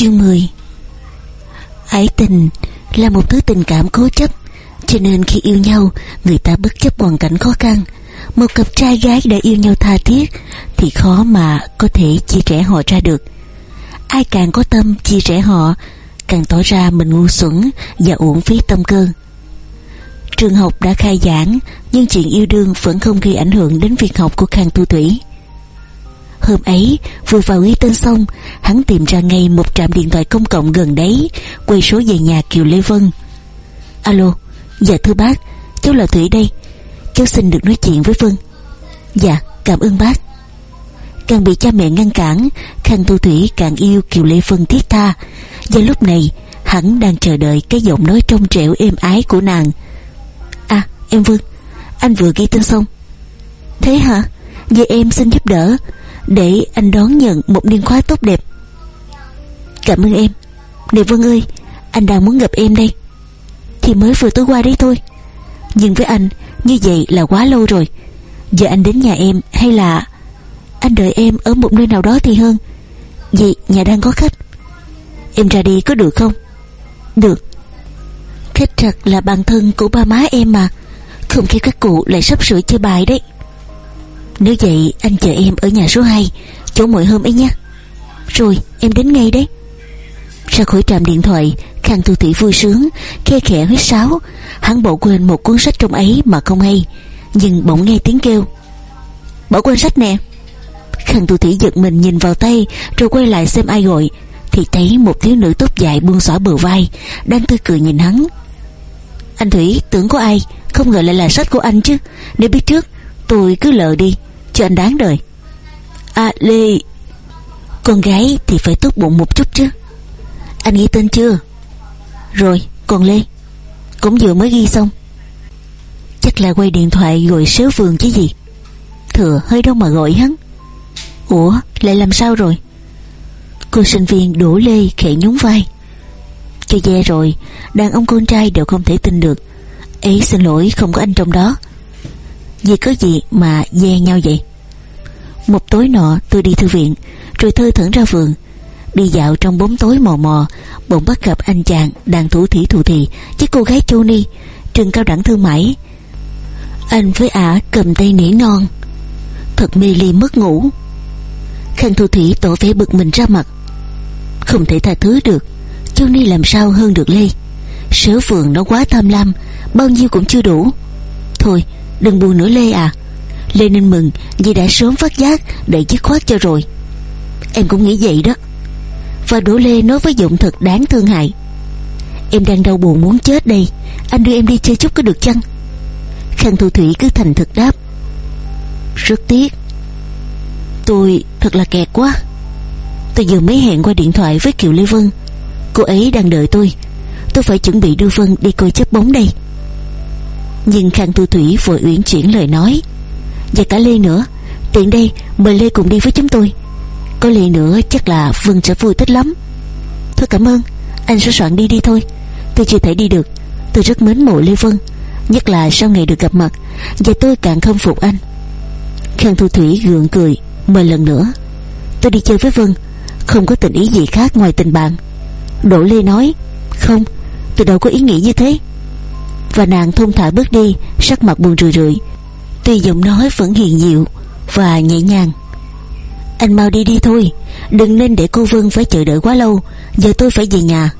Chương 10 Ái tình là một thứ tình cảm cố chấp, Cho nên khi yêu nhau, Người ta bất chấp hoàn cảnh khó khăn. Một cặp trai gái đã yêu nhau tha thiết, Thì khó mà có thể chia rẽ họ ra được. Ai càng có tâm chia rẽ họ, Càng tỏ ra mình ngu xuẩn Và uổng phí tâm cơ. Trường học đã khai giảng, Nhưng chuyện yêu đương vẫn không gây ảnh hưởng Đến việc học của Khang Tu Thủy. Hôm ấy, vừa vào ghi tên xong, Hắn tìm ra ngay một trạm điện thoại công cộng gần đấy, Quay số về nhà Kiều Lê Vân. Alo Dạ thưa bác, Cháu là Thủy đây. Cháu xin được nói chuyện với Vân. Dạ cảm ơn bác. Càng bị cha mẹ ngăn cản, Khang Tu Thủy càng yêu Kiều Lê Vân thiết tha. Và lúc này, Hắn đang chờ đợi cái giọng nói trong trẻo êm ái của nàng. À em Vân, Anh vừa ghi tên xong. Thế hả? Vậy em xin giúp đỡ để anh đón nhận một niên khóa tốt đẹp. Cảm ơn em. Đệ Vân ơi, Anh đang muốn gặp em đây. Thì mới vừa tối qua đấy thôi. Nhưng với anh, Như vậy là quá lâu rồi. Giờ anh đến nhà em hay là Anh đợi em ở một nơi nào đó thì hơn? Vì nhà đang có khách. Em ra đi có được không? Được. Khách thật là bạn thân của ba má em mà. Không khi các cụ lại sắp sửa chơi bài đấy nếu vậy, anh chờ em ở nhà số 2 Chỗ mỗi hôm ấy nhé. Rồi, em đến ngay đấy. Ra khỏi trạm điện thoại, Khang Thu Thủy vui sướng, Khe khẽ huyết sáo. Hắn bỏ quên một cuốn sách trong ấy mà không hay, Nhưng bỗng nghe tiếng kêu. Bỏ quên sách nè. Khang Thu Thủy giật mình nhìn vào tay, Rồi quay lại xem ai gọi, Thì thấy một thiếu nữ tóc dài buông xõa bờ vai, Đang tươi cười nhìn hắn. Anh Thủy, tưởng có ai, Không ngờ lại là sách của anh chứ. Nếu biết trước, tôi cứ lờ đi anh đáng đời À Lê, Con gái thì phải tốt bụng một chút chứ. Anh ghi tên chưa? Rồi, còn Lê, Cũng vừa mới ghi xong. Chắc là quay điện thoại gọi sếu vườn chứ gì. Thừa, hơi đâu mà gọi hắn. Ủa, lại làm sao rồi? Cô sinh viên đổ lê khẽ nhún vai. Cho dè rồi, Đàn ông con trai đều không thể tin được. Ấy xin lỗi, không có anh trong đó. Vì có gì mà dè nhau vậy? Một tối nọ, tôi đi thư viện, Rồi thơ thẩn ra vườn. Đi dạo trong bóng tối mò mò, Bỗng bắt gặp anh chàng đang thủ thỉ thủ thị Với cô gái Ni Trường cao đẳng thương mại. Anh với ả cầm tay nỉ non, Thật mê ly mất ngủ. Khang Thu Thủy tỏ vẻ bực mình ra mặt. Không thể tha thứ được Ni làm sao hơn được Lê? Sớ vườn nó quá tham lam, Bao nhiêu cũng chưa đủ. Thôi, đừng buồn nữa Lê à. Lê Ninh mừng vì đã sớm phát giác để dứt khoát cho rồi. Em cũng nghĩ vậy đó. Và Đỗ Lê nói với giọng thật đáng thương hại. Em đang đau buồn muốn chết đây. Anh đưa em đi chơi chút có được chăng? Khang Thu Thủy cứ thành thực đáp. Rất tiếc. Tôi thật là kẹt quá. Tôi vừa mới hẹn qua điện thoại với Kiều Lê Vân. Cô ấy đang đợi tôi. Tôi phải chuẩn bị đưa Vân đi coi chấp bóng đây. Nhưng Khang Thu Thủy vội uyển chuyển lời nói và cả Lê nữa. Tiện đây, mời Lê cùng đi với chúng tôi. Có Lê nữa chắc là Vân sẽ vui thích lắm. Thôi cảm ơn. Anh sẽ soạn đi đi thôi. Tôi chưa thể đi được. Tôi rất mến mộ Lê Vân, Nhất là sau ngày được gặp mặt. Và tôi càng không phục anh. Khang Thu Thủy gượng cười, Mời lần nữa. Tôi đi chơi với Vân. Không có tình ý gì khác ngoài tình bạn. Đỗ Lê nói, Không, Tôi đâu có ý nghĩ như thế. Và nàng thông thả bước đi, Sắc mặt buồn rười rượi. Tuy giọng nói vẫn hiền dịu Và nhẹ nhàng. Anh mau đi đi thôi, Đừng nên để cô Vân phải chờ đợi quá lâu, Giờ tôi phải về nhà.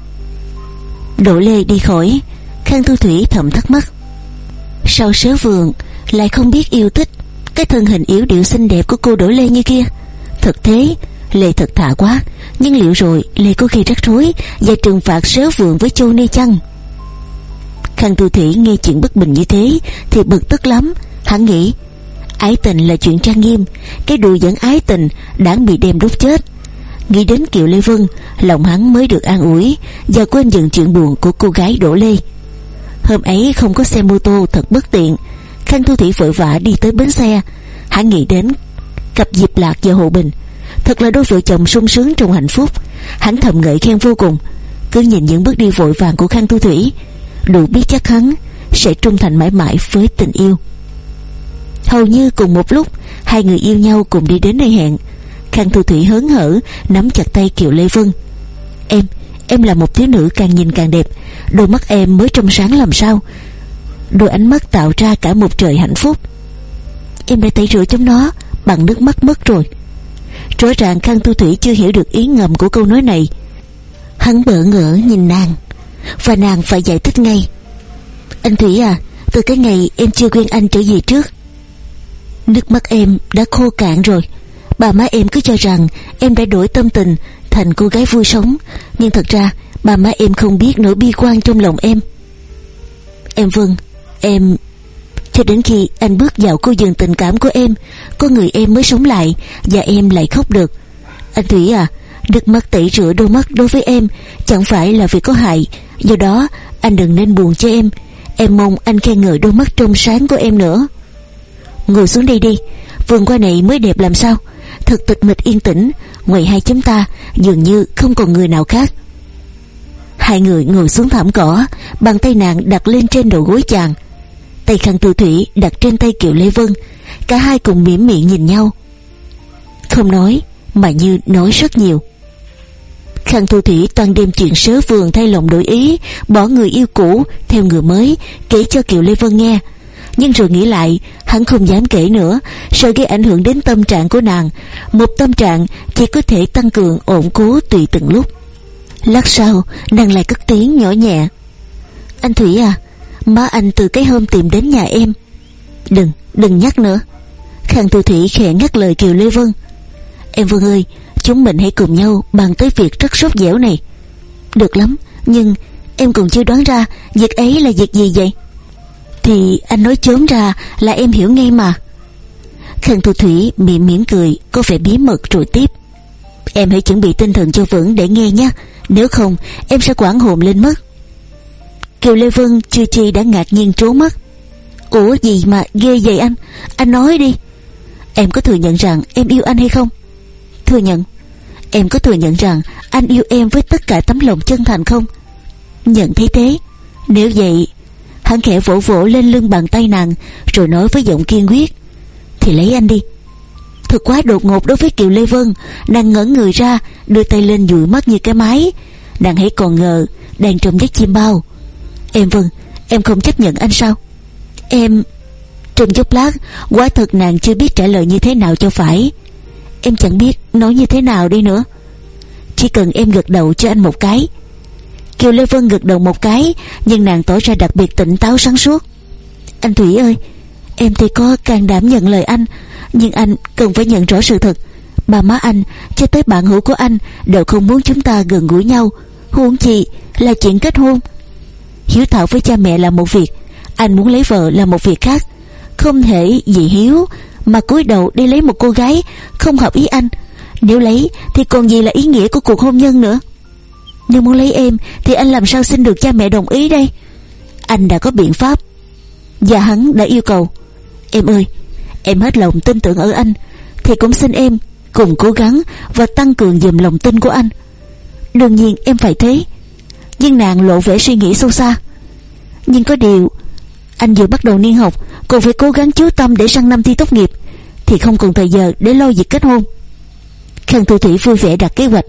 Đỗ Lê đi khỏi, Khang Thu Thủy thầm thắc mắc. Sao sớ vườn Lại không biết yêu thích Cái thân hình yếu điệu xinh đẹp của cô Đỗ Lê như kia? Thật thế, Lê thật thà quá, Nhưng liệu rồi Lê có khi rắc rối Và trừng phạt sớ vườn với Châu Ni chăng? Khang Thu Thủy nghe chuyện bất bình như thế Thì bực tức lắm Hắn nghĩ, Ái tình là chuyện trang nghiêm, Cái đùi dẫn ái tình đáng bị đem đốt chết. Nghĩ đến Kiều Lê Vân, Lòng hắn mới được an ủi Và quên dần chuyện buồn của cô gái Đỗ Lê. Hôm ấy không có xe mô tô thật bất tiện, khang Thu thủy vội vã đi tới bến xe. Hắn nghĩ đến Cặp Diệp Lạc và Hồ Bình. Thật là đôi vợ chồng sung sướng trong hạnh phúc. Hắn thầm ngợi khen vô cùng. Cứ nhìn những bước đi vội vàng của Khang Thu Thủy, Đủ biết chắc hắn Sẽ trung thành mãi mãi với tình yêu. Hầu như cùng một lúc, Hai người yêu nhau cùng đi đến nơi hẹn. Khang Thu Thủy hớn hở, Nắm chặt tay Kiều Lê Vân. Em Em là một thiếu nữ càng nhìn càng đẹp. Đôi mắt em mới trong sáng làm sao? Đôi ánh mắt tạo ra cả một trời hạnh phúc. Em đã tẩy rửa trong nó, Bằng nước mắt mất rồi. Rõ ràng Khang thu Thủy chưa hiểu được ý ngầm của câu nói này. Hắn bỡ ngỡ nhìn nàng, Và nàng phải giải thích ngay. Anh Thủy à Từ cái ngày em chưa quen anh trở về trước Nước mắt em đã khô cạn rồi. Bà má em cứ cho rằng Em đã đổi tâm tình Thành cô gái vui sống. Nhưng thật ra, bà má em không biết nỗi bi quan trong lòng em. Em vâng Em cho đến khi anh bước vào khu vườn tình cảm của em Con người em mới sống lại Và em lại khóc được. Anh Thủy à Nước mắt tẩy rửa đôi mắt đối với em Chẳng phải là việc có hại. Do đó, anh đừng nên buồn cho em. Em mong anh khen ngợi đôi mắt trong sáng của em nữa. Ngồi xuống đây đi. Vườn qua này mới đẹp làm sao? Thật tịch mịch yên tĩnh. Ngoài hai chúng ta, dường như không còn người nào khác. Hai người ngồi xuống thảm cỏ, Bàn tay nàng đặt lên trên đầu gối chàng. Tay khăn tư thủy đặt trên tay Kiều Lê Vân. Cả hai cùng mỉm miệng nhìn nhau. Không nói, Mà như nói rất nhiều. Khăn thu thủy toàn đêm chuyện sớ vườn thay lòng đổi ý, Bỏ người yêu cũ Theo người mới, Kể cho Kiều Lê Vân nghe. Nhưng rồi nghĩ lại Hắn không dám kể nữa Sợ gây ảnh hưởng đến tâm trạng của nàng. Một tâm trạng chỉ có thể tăng cường ổn cố tùy từng lúc. Lát sau nàng lại cất tiếng nhỏ nhẹ. Anh Thủy à Má anh từ cái hôm tìm đến nhà em. Đừng, đừng nhắc nữa. Khang Thu Thủy khẽ ngắt lời Kiều Lê Vân. Em Vân ơi Chúng mình hãy cùng nhau bàn tới việc rất sốt dẻo này. Được lắm Nhưng em còn chưa đoán ra Việc ấy là việc gì vậy? Thì anh nói chớm ra là em hiểu ngay mà. Khang Thu Thủy miệng miễn cười, Có vẻ bí mật rồi tiếp. Em hãy chuẩn bị tinh thần cho vững để nghe nhé, Nếu không, em sẽ quảng hồn lên mất. Kiều Lê Vân chưa chi đã ngạc nhiên trố mắt. Ủa gì mà ghê vậy anh? Anh nói đi. Em có thừa nhận rằng em yêu anh hay không? Thừa nhận. Em có thừa nhận rằng anh yêu em với tất cả tấm lòng chân thành không? Nhận thấy thế. Nếu vậy Hắn khẽ vỗ vỗ lên lưng bàn tay nàng, Rồi nói với giọng kiên quyết. Thì lấy anh đi. Thật quá đột ngột đối với Kiều Lê Vân. Nàng ngẩn người ra, Đưa tay lên dụi mắt như cái máy. Nàng hãy còn ngờ, Đang trong giấc chim bao. Em Vân, Em không chấp nhận anh sao? Em, Trong chốc lát, Quá thật nàng chưa biết trả lời như thế nào cho phải. Em chẳng biết nói như thế nào đi nữa. Chỉ cần em gật đầu cho anh một cái Kiều Lê Vân gật đầu một cái, Nhưng nàng tỏ ra đặc biệt tỉnh táo sáng suốt. Anh Thủy ơi, Em thì có can đảm nhận lời anh, Nhưng anh cần phải nhận rõ sự thật. Bà má anh cho tới bạn hữu của anh Đều không muốn chúng ta gần gũi nhau. Huống chi là chuyện kết hôn. Hiếu thảo với cha mẹ là một việc, Anh muốn lấy vợ là một việc khác. Không thể vì hiếu, Mà cúi đầu đi lấy một cô gái Không hợp ý anh. Nếu lấy thì còn gì là ý nghĩa của cuộc hôn nhân nữa? Nếu muốn lấy em, Thì anh làm sao xin được cha mẹ đồng ý đây? Anh đã có biện pháp. Và hắn đã yêu cầu. Em ơi, Em hết lòng tin tưởng ở anh, Thì cũng xin em cùng cố gắng Và tăng cường dùm lòng tin của anh. Đương nhiên em phải thế. Nhưng nàng lộ vẻ suy nghĩ sâu xa. Nhưng có điều, Anh vừa bắt đầu niên học, Còn phải cố gắng chú tâm để sang năm thi tốt nghiệp, Thì không còn thời giờ để lo việc kết hôn. Khang Thu Thủy vui vẻ đặt kế hoạch.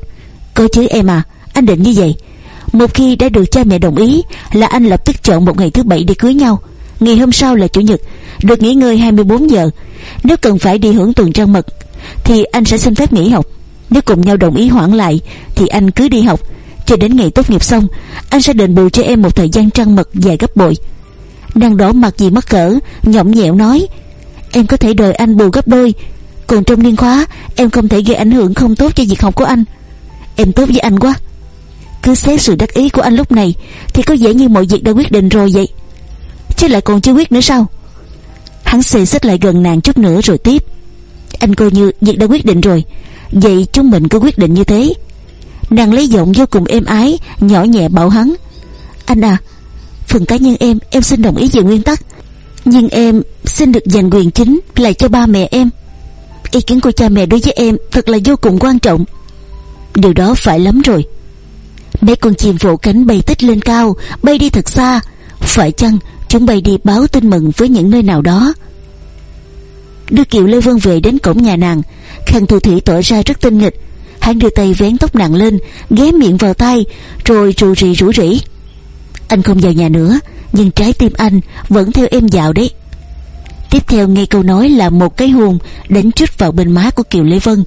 Coi chứ em à anh định như vậy. Một khi đã được cha mẹ đồng ý Là anh lập tức chọn một ngày thứ bảy để cưới nhau. Ngày hôm sau là chủ nhật, Được nghỉ ngơi 24 giờ. Nếu cần phải đi hưởng tuần trăng mật, Thì anh sẽ xin phép nghỉ học. Nếu cùng nhau đồng ý hoãn lại, Thì anh cứ đi học. Cho đến ngày tốt nghiệp xong, Anh sẽ đền bù cho em một thời gian trăng mật dài gấp bội. Đang đỏ mặt gì mắc cỡ Nhõng nhẹo nói, Em có thể đòi anh bù gấp đôi. Còn trong niên khóa, Em không thể gây ảnh hưởng không tốt cho việc học của anh. Em tốt với anh quá. Cứ xét sự đắc ý của anh lúc này, Thì có vẻ như mọi việc đã quyết định rồi vậy. Chứ lại còn chưa quyết nữa sao? Hắn xì xích lại gần nàng chút nữa rồi tiếp. Anh coi như việc đã quyết định rồi, Vậy chúng mình cứ quyết định như thế. Nàng lấy giọng vô cùng êm ái, Nhỏ nhẹ bảo hắn. Anh à Phần cá nhân em em xin đồng ý về nguyên tắc. Nhưng em xin được dành quyền chính Lại cho ba mẹ em. Ý kiến của cha mẹ đối với em Thật là vô cùng quan trọng. Điều đó phải lắm rồi. Mấy con chim vỗ cánh bay tích lên cao, Bay đi thật xa. Phải chăng chúng bay đi báo tin mừng Với những nơi nào đó? Đưa Kiều Lê Vân về đến cổng nhà nàng. Khang Thu Thủy tỏ ra rất tinh nghịch. Hắn đưa tay vén tóc nặng lên, Ghé miệng vào tay Rồi rù rì rủ rỉ. Anh không vào nhà nữa, Nhưng trái tim anh vẫn theo em dạo đấy. Tiếp theo nghe câu nói là một cái hùn Đánh trút vào bên má của Kiều Lê Vân.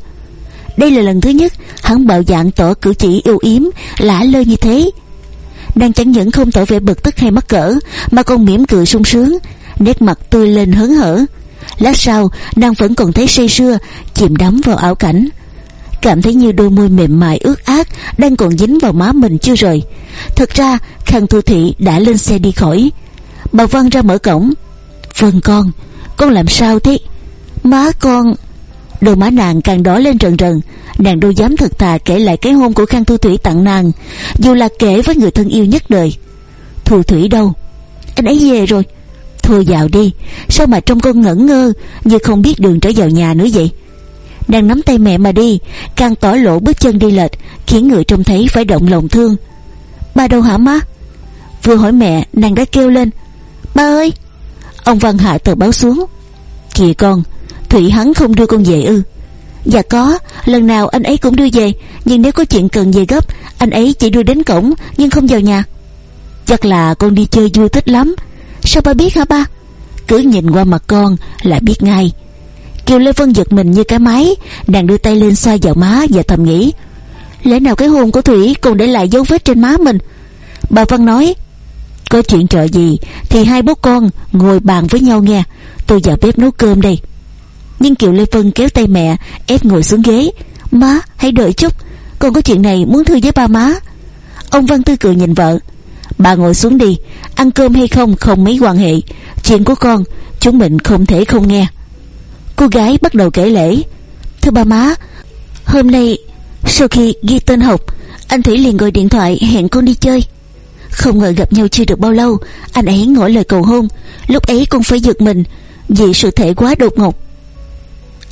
Đây là lần thứ nhất Hắn bạo dạng tỏ cử chỉ yêu yếm, Lả lơi như thế. Đang chẳng những không tỏ vẻ bực tức hay mắc cỡ, Mà còn mỉm cười sung sướng, Nét mặt tươi lên hớn hở. Lát sau, nàng vẫn còn thấy say sưa, Chìm đắm vào ảo cảnh. Cảm thấy như đôi môi mềm mại ướt át Đang còn dính vào má mình chưa rời. Thật ra, Khang Thu Thị đã lên xe đi khỏi. Bà Văn ra mở cổng. Vân con Con làm sao thế? Má con Đôi má nàng càng đỏ lên rần rần. Nàng đâu dám thật thà kể lại cái hôn của Khang Thu Thủy tặng nàng, Dù là kể với người thân yêu nhất đời. Thu Thủy đâu? Anh ấy về rồi. Thôi vào đi, Sao mà trông con ngẩn ngơ Như không biết đường trở vào nhà nữa vậy? Nàng nắm tay mẹ mà đi, Càng tỏ lộ bước chân đi lệch, Khiến người trông thấy phải động lòng thương. Ba đâu hả má? Vừa hỏi mẹ, nàng đã kêu lên. Ba ơi! Ông Văn hạ tờ báo xuống. Kìa con Thủy hắn không đưa con về ư? Dạ có, Lần nào anh ấy cũng đưa về, Nhưng nếu có chuyện cần về gấp, Anh ấy chỉ đưa đến cổng, Nhưng không vào nhà. Chắc là con đi chơi vui thích lắm. Sao ba biết hả ba? Cứ nhìn qua mặt con là biết ngay. Kiều Lê Vân giật mình như cái máy, Nàng đưa tay lên xoa vào má và thầm nghĩ, Lẽ nào cái hôn của Thủy còn để lại dấu vết trên má mình? Bà Văn nói, Có chuyện trợ gì Thì hai bố con ngồi bàn với nhau nghe. Tôi vào bếp nấu cơm đây. Nhưng Kiều Lê Vân kéo tay mẹ, Ép ngồi xuống ghế. Má, hãy đợi chút, Con có chuyện này muốn thưa với ba má. Ông Văn Tư cười nhìn vợ. Bà ngồi xuống đi, Ăn cơm hay không không mấy quan hệ, Chuyện của con chúng mình không thể không nghe. Cô gái bắt đầu kể lễ. Thưa ba má, Hôm nay sau khi ghi tên học, Anh Thủy liền gọi điện thoại hẹn con đi chơi. Không ngờ gặp nhau chưa được bao lâu, Anh ấy ngỏ lời cầu hôn. Lúc ấy con phải giật mình Vì sự thể quá đột ngột.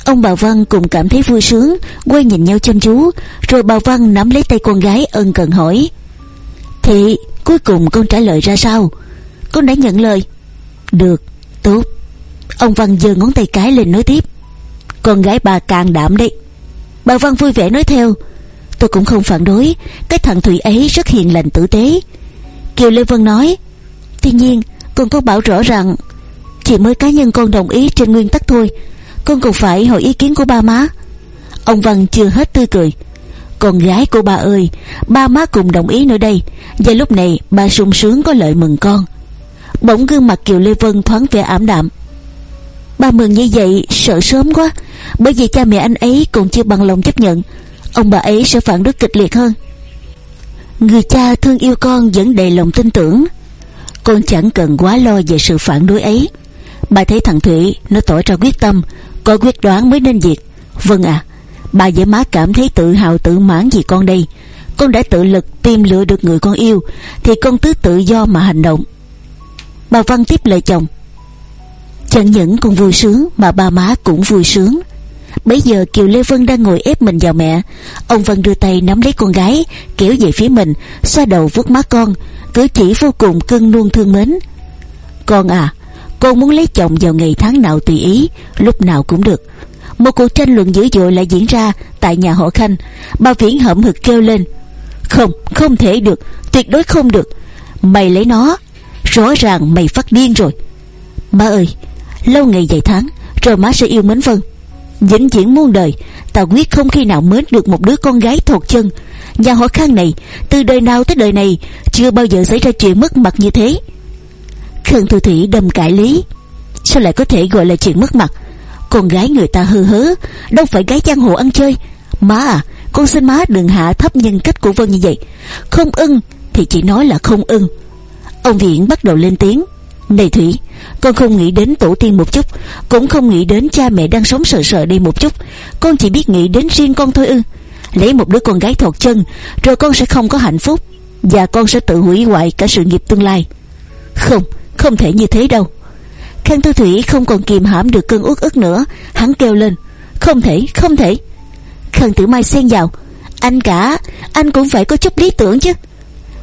Ông bà Văn cũng cảm thấy vui sướng Quay nhìn nhau chăm chú Rồi bà Văn nắm lấy tay con gái ân cần hỏi thì Cuối cùng con trả lời ra sao? Con đã nhận lời Được, tốt. Ông Văn giơ ngón tay cái lên nói tiếp Con gái bà càng đảm đấy. Bà Văn vui vẻ nói theo Tôi cũng không phản đối Cái thằng Thủy ấy rất hiền lành tử tế. Kiều Lê Vân nói Tuy nhiên con có bảo rõ rằng Chỉ mới cá nhân con đồng ý trên nguyên tắc thôi con còn phải hỏi ý kiến của ba má. Ông Văn chưa hết tươi cười. Con gái của ba ơi, Ba má cùng đồng ý nữa đây. Và lúc này, ba sung sướng có lợi mừng con. Bỗng gương mặt Kiều Lê Vân thoáng vẻ ảm đạm. Ba mừng như vậy, sợ sớm quá. Bởi vì cha mẹ anh ấy còn chưa bằng lòng chấp nhận. Ông bà ấy sẽ phản đối kịch liệt hơn. Người cha thương yêu con vẫn đầy lòng tin tưởng. Con chẳng cần quá lo về sự phản đối ấy. Bà thấy thằng Thủy Nó tỏ ra quyết tâm. Có quyết đoán mới nên việc. Vâng ạ. À, Bà dễ má cảm thấy tự hào tự mãn vì con đây. Con đã tự lực tìm lựa được người con yêu Thì con cứ tự do mà hành động. Bà Văn tiếp lời chồng. Chẳng những con vui sướng Mà ba má cũng vui sướng. Bây giờ Kiều Lê Vân đang ngồi ép mình vào mẹ. Ông vân đưa tay nắm lấy con gái Kéo về phía mình Xoa đầu vuốt má con Cử chỉ vô cùng cưng nuông thương mến. Con à con muốn lấy chồng vào ngày tháng nào tùy ý, Lúc nào cũng được. Một cuộc tranh luận dữ dội lại diễn ra tại nhà họ khanh. Bà viễn hậm hực kêu lên, không không thể được, tuyệt đối không được. Mày lấy nó, rõ ràng mày phát điên rồi. Má ơi, lâu ngày dài tháng, rồi má sẽ yêu mến vân. Vĩnh viễn muôn đời, ta quyết không khi nào mến được một đứa con gái thuộc chân. Nhà họ khang này, từ đời nào tới đời này, chưa bao giờ xảy ra chuyện mất mặt như thế khương thu thủy đâm cãi lý. Sao lại có thể gọi là chuyện mất mặt? Con gái người ta hư hớ, Đâu phải gái giang hồ ăn chơi. Má à Con xin má đừng hạ thấp nhân cách của Vân như vậy. Không ưng, Thì chỉ nói là không ưng. Ông Viễn bắt đầu lên tiếng. Này Thủy, Con không nghĩ đến tổ tiên một chút, Cũng không nghĩ đến cha mẹ đang sống sợ sợ đây một chút. Con chỉ biết nghĩ đến riêng con thôi ư. Lấy một đứa con gái thọt chân, Rồi con sẽ không có hạnh phúc, Và con sẽ tự hủy hoại cả sự nghiệp tương lai. Không không thể như thế đâu. Khang Tư Thủy không còn kìm hãm được cơn uất ức nữa. Hắn kêu lên Không thể, không thể. Khang Tử Mai xen vào Anh cả, anh cũng phải có chút lý tưởng chứ.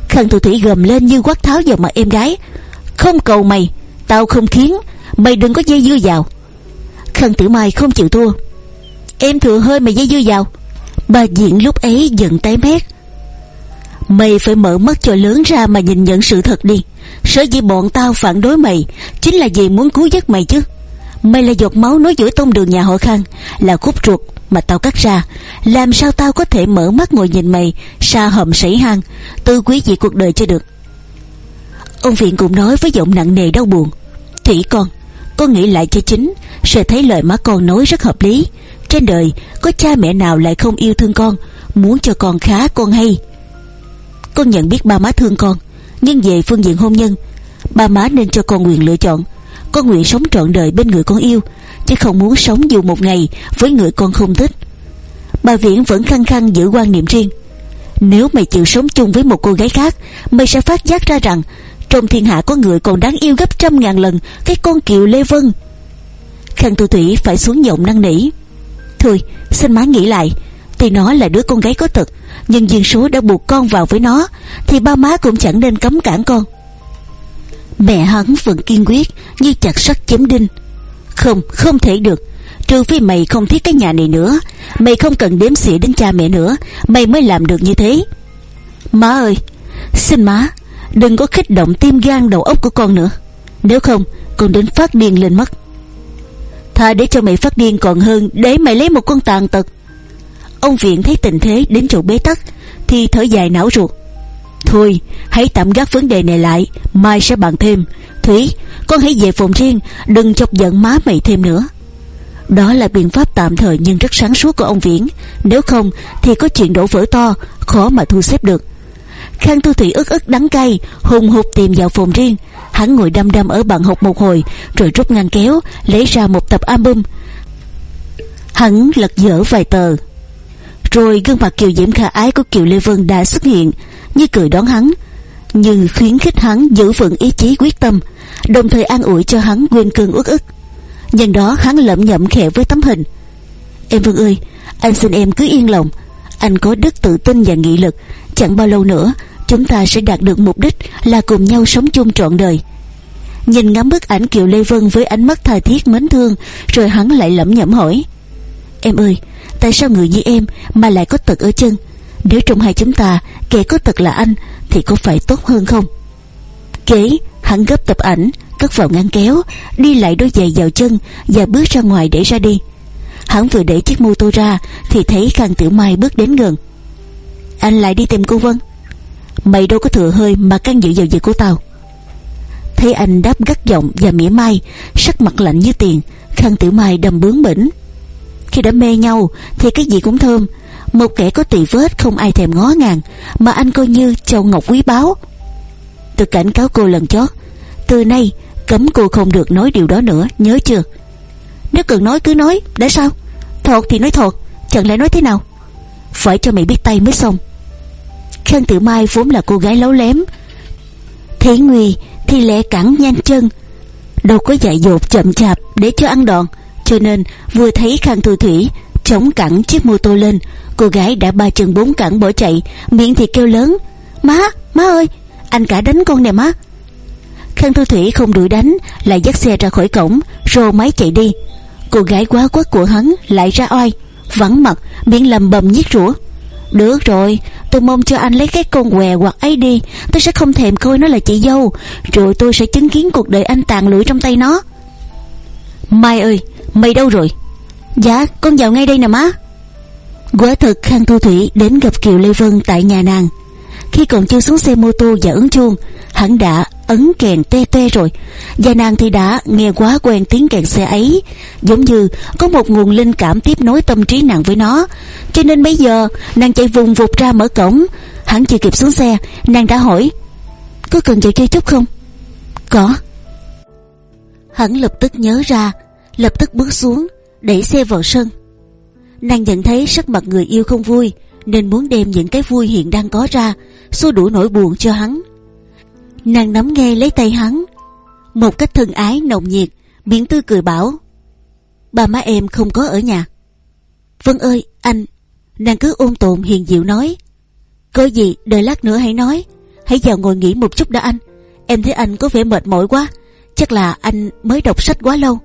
Khang Tư Thủy gầm lên như quát tháo vào mặt em gái Không cầu mày Tao không khiến Mày đừng có dây dưa vào. Khang Tử Mai không chịu thua Em thừa hơi mày dây dưa vào. Bà Diện lúc ấy giận tái mét Mày phải mở mắt cho lớn ra mà nhìn nhận sự thật đi. Sở dĩ bọn tao phản đối mày Chính là vì muốn cứu giấc mày chứ. Mày là giọt máu nối giữa tông đường nhà họ Khang, Là khúc ruột mà tao cắt ra. Làm sao tao có thể mở mắt ngồi nhìn mày, Xa hầm sảy hang, Tư quý vị cuộc đời cho được? Ông Viện cũng nói với giọng nặng nề đau buồn, Thủy con Con nghĩ lại cho chính, Sẽ thấy lời má con nói rất hợp lý. Trên đời, có cha mẹ nào lại không yêu thương con, Muốn cho con khá con hay? Con nhận biết ba má thương con nhưng về phương diện hôn nhân, Ba má nên cho con quyền lựa chọn. Con nguyện sống trọn đời bên người con yêu, Chứ không muốn sống dù một ngày Với người con không thích. Bà Viễn vẫn khăng khăng giữ quan niệm riêng. Nếu mày chịu sống chung với một cô gái khác, Mày sẽ phát giác ra rằng Trong thiên hạ có người còn đáng yêu gấp trăm ngàn lần Cái con kiều Lê Vân. Khang Tu Thủy phải xuống giọng năn nỉ. Thôi, xin má nghĩ lại. Tuy nó là đứa con gái có tật Nhưng duyên số đã buộc con vào với nó Thì ba má cũng chẳng nên cấm cản con. Mẹ hắn vẫn kiên quyết Như chặt sắt chém đinh. Không, không thể được Trừ phi mày không thiết cái nhà này nữa. Mày không cần đếm xỉa đến cha mẹ nữa Mày mới làm được như thế. Má ơi Xin má Đừng có khích động tim gan đầu óc của con nữa. Nếu không con đến phát điên lên mất Thà để cho mày phát điên còn hơn Để mày lấy một con tàn tật. Ông Viện thấy tình thế đến chỗ bế tắc, Thì thở dài não ruột. Thôi, hãy tạm gác vấn đề này lại, Mai sẽ bàn thêm. Thủy con hãy về phòng riêng, Đừng chọc giận má mày thêm nữa. Đó là biện pháp tạm thời nhưng rất sáng suốt của ông Viễn. Nếu không, thì có chuyện đổ vỡ to, Khó mà thu xếp được. Khang Tu Thủy ức ức đắng cay, Hùng hục tìm vào phòng riêng. Hắn ngồi đăm đăm ở bàn học một hồi, Rồi rút ngăn kéo, Lấy ra một tập album. Hắn lật dở vài tờ. Rồi gương mặt kiều diễm khả ái của Kiều Lê Vân đã xuất hiện, Như cười đón hắn, Như khuyến khích hắn giữ vững ý chí quyết tâm, Đồng thời an ủi cho hắn quên cơn uất ức. Nhân đó, hắn lẩm nhẩm khẽ với tấm hình. Em Vân ơi, Anh xin em cứ yên lòng. Anh có đức tự tin và nghị lực. Chẳng bao lâu nữa, Chúng ta sẽ đạt được mục đích Là cùng nhau sống chung trọn đời. Nhìn ngắm bức ảnh Kiều Lê Vân Với ánh mắt tha thiết mến thương, Rồi hắn lại lẩm nhẩm hỏi. Em ơi, Tại sao người như em Mà lại có tật ở chân? Nếu trong hai chúng ta Kẻ có tật là anh, Thì có phải tốt hơn không? Kế hắn gấp tập ảnh, Cất vào ngăn kéo, Đi lại đôi giày vào chân Và bước ra ngoài để ra đi. Hắn vừa để chiếc mô tô ra Thì thấy Khang Tiểu Mai bước đến gần. Anh lại đi tìm cô Vân. Mày đâu có thừa hơi mà can dự vào việc của tao. Thấy anh đáp gắt giọng và mỉa mai, Sắc mặt lạnh như tiền, Khang Tiểu Mai đầm bướng bỉnh. Khi đã mê nhau, Thì cái gì cũng thơm. Một kẻ có tỳ vết không ai thèm ngó ngàng, Mà anh coi như châu ngọc quý báu. Tôi cảnh cáo cô lần chót, Từ nay, cấm cô không được nói điều đó nữa, Nhớ chưa? Nếu cần nói cứ nói, Để sao? Thột thì nói thột Chẳng lẽ nói thế nào? Phải cho mày biết tay mới xong. Khang Tiểu Mai vốn là cô gái lấu lém. Thấy nguy thì lẹ cẳng nhanh chân, Đâu có dạy dột chậm chạp Để cho ăn đòn. Cho nên vừa thấy Khang Thu Thủy Chống cẳng chiếc mô tô lên. Cô gái đã ba chân bốn cẳng bỏ chạy Miệng thì kêu lớn Má, má ơi, anh cả đánh con nè má. Khang Thu Thủy không đuổi đánh Lại dắt xe ra khỏi cổng Rô máy chạy đi. Cô gái quá quất của hắn lại ra oai Vắng mặt miệng lầm bầm nhiếc rủa Được rồi Tôi mong cho anh lấy cái con què hoặc ấy đi Tôi sẽ không thèm coi nó là chị dâu Rồi tôi sẽ chứng kiến cuộc đời anh tàn lụi trong tay nó. Mai ơi Mày đâu rồi? Dạ con vào ngay đây nè má. Quả thật, Khang Thu Thủy đến gặp Kiều Lê Vân tại nhà nàng. Khi còn chưa xuống xe mô tô và ứng chuông, Hắn đã ấn kèn tê tê rồi. Và nàng thì đã nghe quá quen tiếng kèn xe ấy. Giống như có một nguồn linh cảm tiếp nối tâm trí nàng với nó. Cho nên bây giờ, nàng chạy vùng vụt ra mở cổng. Hắn chưa kịp xuống xe, Nàng đã hỏi, Có cần vào chơi chút không? Có. Hắn lập tức nhớ ra Lập tức bước xuống, Đẩy xe vào sân. Nàng nhận thấy sắc mặt người yêu không vui, Nên muốn đem những cái vui hiện đang có ra, Xua đuổi nỗi buồn cho hắn. Nàng nắm nghe lấy tay hắn. Một cách thân ái, nồng nhiệt Miệng tươi cười bảo, Ba má em không có ở nhà. Vâng ơi, anh. Nàng cứ ôn tồn hiền diệu nói, Có gì đợi lát nữa hãy nói. Hãy vào ngồi nghỉ một chút đã anh. Em thấy anh có vẻ mệt mỏi quá. Chắc là anh mới đọc sách quá lâu.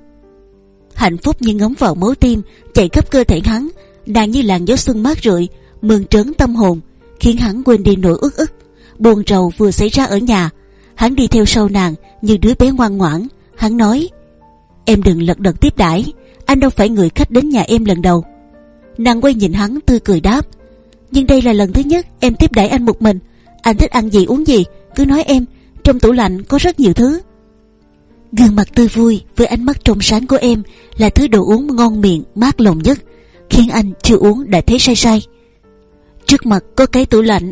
Hạnh phúc như ngóng vào máu tim, Chạy khắp cơ thể hắn Nàng như làn gió xuân mát rượi mừng trớn tâm hồn, khiến hắn quên đi nỗi uất ức, buồn rầu vừa xảy ra ở nhà. Hắn đi theo sau nàng như đứa bé ngoan ngoãn. Hắn nói, em đừng lật đật tiếp đãi, anh đâu phải người khách đến nhà em lần đầu. Nàng quay nhìn hắn tươi cười đáp, nhưng đây là lần thứ nhất em tiếp đãi anh một mình. Anh thích ăn gì, uống gì? Cứ nói em, trong tủ lạnh có rất nhiều thứ gương mặt tươi vui với ánh mắt trong sáng của em là thứ đồ uống ngon miệng, mát lòng nhất, khiến anh chưa uống đã thấy say say. Trước mặt có cái tủ lạnh,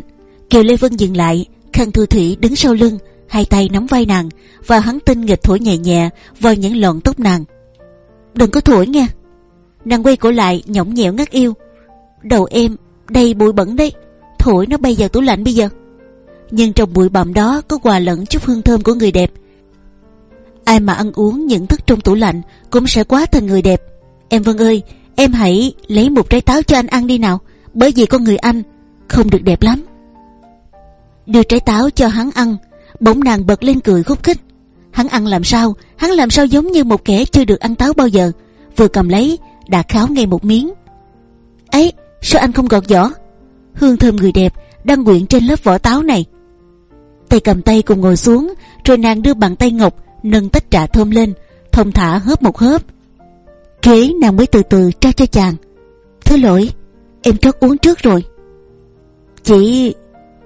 kiều lê vân dừng lại, khang thu thủy đứng sau lưng, hai tay nắm vai nàng và hắn tinh nghịch thổi nhẹ nhẹ vào những lọn tóc nàng. Đừng có thổi nghe nàng quay cổ lại, nhõng nhẽo ngắt yêu. Đầu em đầy bụi bẩn đấy, thổi nó bay vào tủ lạnh bây giờ. Nhưng trong bụi bặm đó có hòa lẫn chút hương thơm của người đẹp ai mà ăn uống những thức trong tủ lạnh cũng sẽ quá thành người đẹp. Em vân ơi, em hãy lấy một trái táo cho anh ăn đi nào, bởi vì con người anh không được đẹp lắm. Đưa trái táo cho hắn ăn, bỗng nàng bật lên cười khúc khích. Hắn ăn làm sao? Hắn làm sao giống như một kẻ chưa được ăn táo bao giờ? Vừa cầm lấy, đã kháo ngay một miếng. Ấy, sao anh không gọt vỏ hương thơm người đẹp đang quyện trên lớp vỏ táo này. Tay cầm tay cùng ngồi xuống, rồi nàng đưa bàn tay ngọc nâng tách trà thơm lên, thông thả hớp một hớp. Kế nàng mới từ từ trao cho chàng. Thứ lỗi, em trót uống trước rồi. Chỉ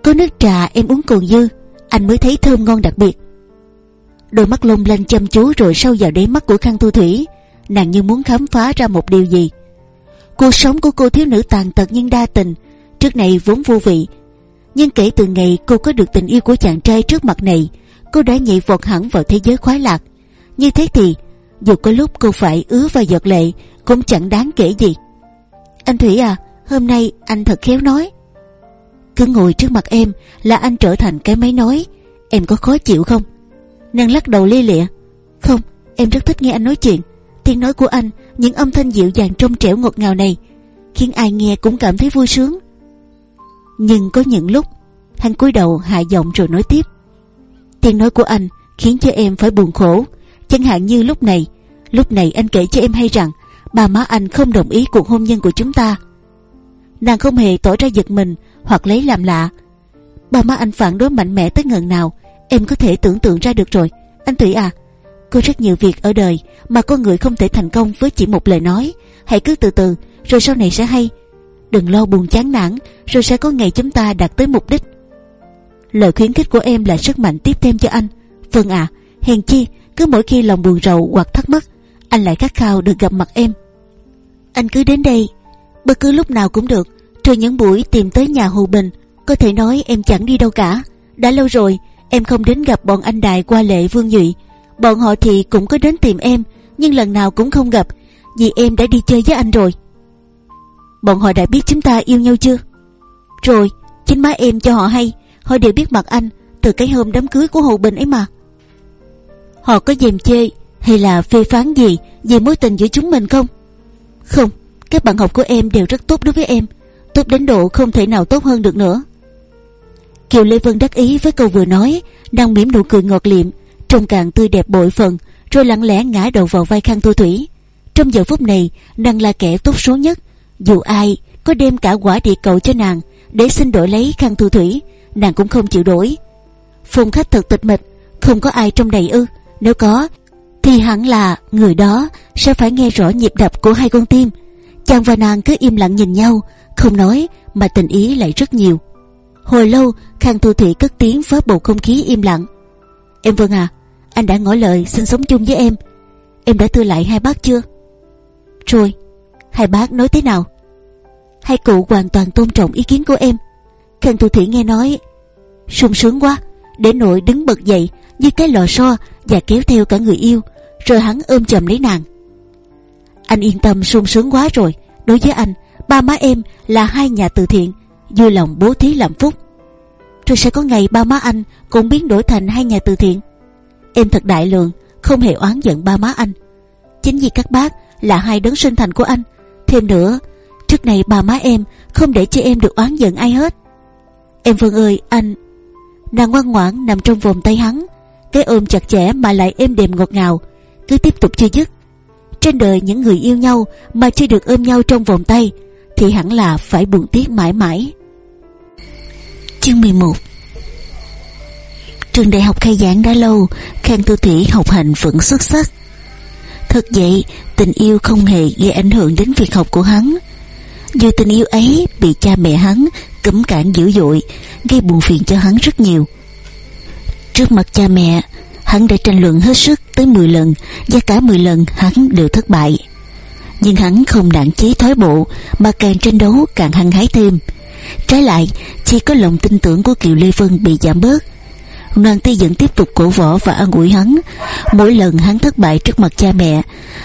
có nước trà em uống còn dư, anh mới thấy thơm ngon đặc biệt. Đôi mắt lông lanh chăm chú rồi sâu vào đáy mắt của khăn thu thủy, nàng như muốn khám phá ra một điều gì. Cuộc sống của cô thiếu nữ tàn tật nhưng đa tình, trước này vốn vô vị. Nhưng kể từ ngày cô có được tình yêu của chàng trai trước mặt này cô đã nhảy vọt hẳn vào thế giới khoái lạc. Như thế thì, dù có lúc cô phải ứa và giọt lệ, cũng chẳng đáng kể gì. Anh thủy à hôm nay anh thật khéo nói. Cứ ngồi trước mặt em là anh trở thành cái máy nói. Em có khó chịu không? Nàng lắc đầu lia lịa. Không, em rất thích nghe anh nói chuyện. Tiếng nói của anh, những âm thanh dịu dàng trong trẻo ngọt ngào này, khiến ai nghe cũng cảm thấy vui sướng. Nhưng có những lúc, hắn cúi đầu hạ giọng rồi nói tiếp tiếng nói của anh khiến cho em phải buồn khổ. Chẳng hạn như lúc này lúc này anh kể cho em hay rằng, bà má anh không đồng ý cuộc hôn nhân của chúng ta. Nàng không hề tỏ ra giật mình hoặc lấy làm lạ. Bà má anh phản đối mạnh mẽ tới ngần nào, em có thể tưởng tượng ra được rồi. Anh thủy à có rất nhiều việc ở đời mà con người không thể thành công với chỉ một lời nói. Hãy cứ từ từ, rồi sau này sẽ hay. Đừng lo buồn chán nản, rồi sẽ có ngày chúng ta đạt tới mục đích lời khuyến khích của em là sức mạnh tiếp thêm cho anh. Vâng ạ à, hèn chi cứ mỗi khi lòng buồn rầu hoặc thắc mắc anh lại khát khao được gặp mặt em. Anh cứ đến đây bất cứ lúc nào cũng được trừ những buổi tìm tới nhà Hồ Bình có thể nói em chẳng đi đâu cả. Đã lâu rồi em không đến gặp bọn anh Đại qua lệ Vương Nhụy. Bọn họ thì cũng có đến tìm em nhưng lần nào cũng không gặp vì em đã đi chơi với anh rồi. Bọn họ đã biết chúng ta yêu nhau chưa? Rồi chính má em cho họ hay họ đều biết mặt anh từ cái hôm đám cưới của Hồ Bình ấy mà. Họ có dèm chê hay là phê phán gì về mối tình giữa chúng mình không? Không, các bạn học của em đều rất tốt đối với em, tốt đến độ không thể nào tốt hơn được nữa. Kiều lê vân đắc ý với câu vừa nói, đang mỉm nụ cười ngọt liệm, trông càng tươi đẹp bội phần, rồi lặng lẽ ngã đầu vào vai khang thu thủy. Trong giờ phút này, nàng là kẻ tốt số nhất, dù ai có đem cả quả địa cầu cho nàng để xin đổi lấy khang thu thủy nàng cũng không chịu đổi phòng khách thật tịch mịch, không có ai trong đầy ư? Nếu có, thì hẳn là người đó sẽ phải nghe rõ nhịp đập của hai con tim. Chàng và nàng cứ im lặng nhìn nhau, không nói mà tình ý lại rất nhiều. Hồi lâu, khang thu thủy cất tiếng phá bầu không khí im lặng. Em vâng à anh đã ngỏ lời xin sống chung với em. Em đã thưa lại hai bác chưa? Rồi, hai bác nói thế nào? Hai cụ hoàn toàn tôn trọng ý kiến của em. Khang thu thủy nghe nói sung sướng quá để nội đứng bật dậy như cái lò xo và kéo theo cả người yêu, rồi hắn ôm chầm lấy nàng. Anh yên tâm sung sướng quá rồi, đối với anh, ba má em là hai nhà từ thiện vui lòng bố thí làm phúc. Rồi sẽ có ngày ba má anh cũng biến đổi thành hai nhà từ thiện. Em thật đại lượng, không hề oán giận ba má anh. Chính vì các bác là hai đấng sinh thành của anh, thêm nữa, trước này ba má em không để cho em được oán giận ai hết. Em vân ơi, anh nàng ngoan ngoãn nằm trong vòng tay hắn, cái ôm chặt chẽ mà lại êm đềm ngọt ngào, cứ tiếp tục chưa dứt. Trên đời những người yêu nhau mà chưa được ôm nhau trong vòng tay, Thì hẳn là phải buồn tiếc mãi mãi. Chương 11 Trường đại học khai giảng đã lâu, Khang Tu Thủy học hành vẫn xuất sắc. Thật vậy, Tình yêu không hề gây ảnh hưởng đến việc học của hắn. Dù tình yêu ấy Bị cha mẹ hắn cấm cản dữ dội, Gây buồn phiền cho hắn rất nhiều. Trước mặt cha mẹ, Hắn đã tranh luận hết sức tới 10 lần, Và cả 10 lần hắn đều thất bại. Nhưng hắn không nản chí thoái bộ, Mà càng tranh đấu càng hăng hái thêm. Trái lại, Chỉ có lòng tin tưởng của Kiều Lê Vân bị giảm bớt. Nàng ti vẫn tiếp tục cổ võ và an ủi hắn. Mỗi lần hắn thất bại trước mặt cha mẹ,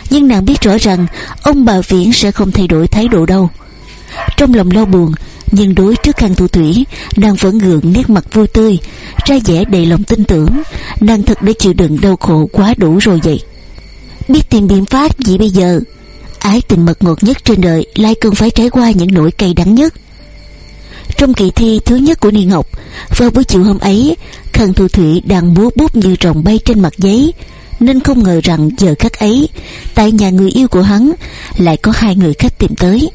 Nhưng nàng biết rõ rằng Ông bà Viễn sẽ không thay đổi thái độ đâu. Trong lòng lo buồn nhưng đối trước khăn thu thủy, Nàng vẫn gượng nét mặt vui tươi, Ra vẻ đầy lòng tin tưởng. Nàng thật đã chịu đựng đau khổ quá đủ rồi vậy. Biết tìm biện pháp gì bây giờ? Ái tình mật ngọt nhất trên đời Lại cần phải trải qua những nỗi cay đắng nhất. Trong kỳ thi thứ nhất của Niên Ngọc Vào buổi chiều hôm ấy Khăn Thu Thủy đang múa bút như rồng bay trên mặt giấy, Nên không ngờ rằng giờ khắc ấy, Tại nhà người yêu của hắn, Lại có hai người khách tìm tới.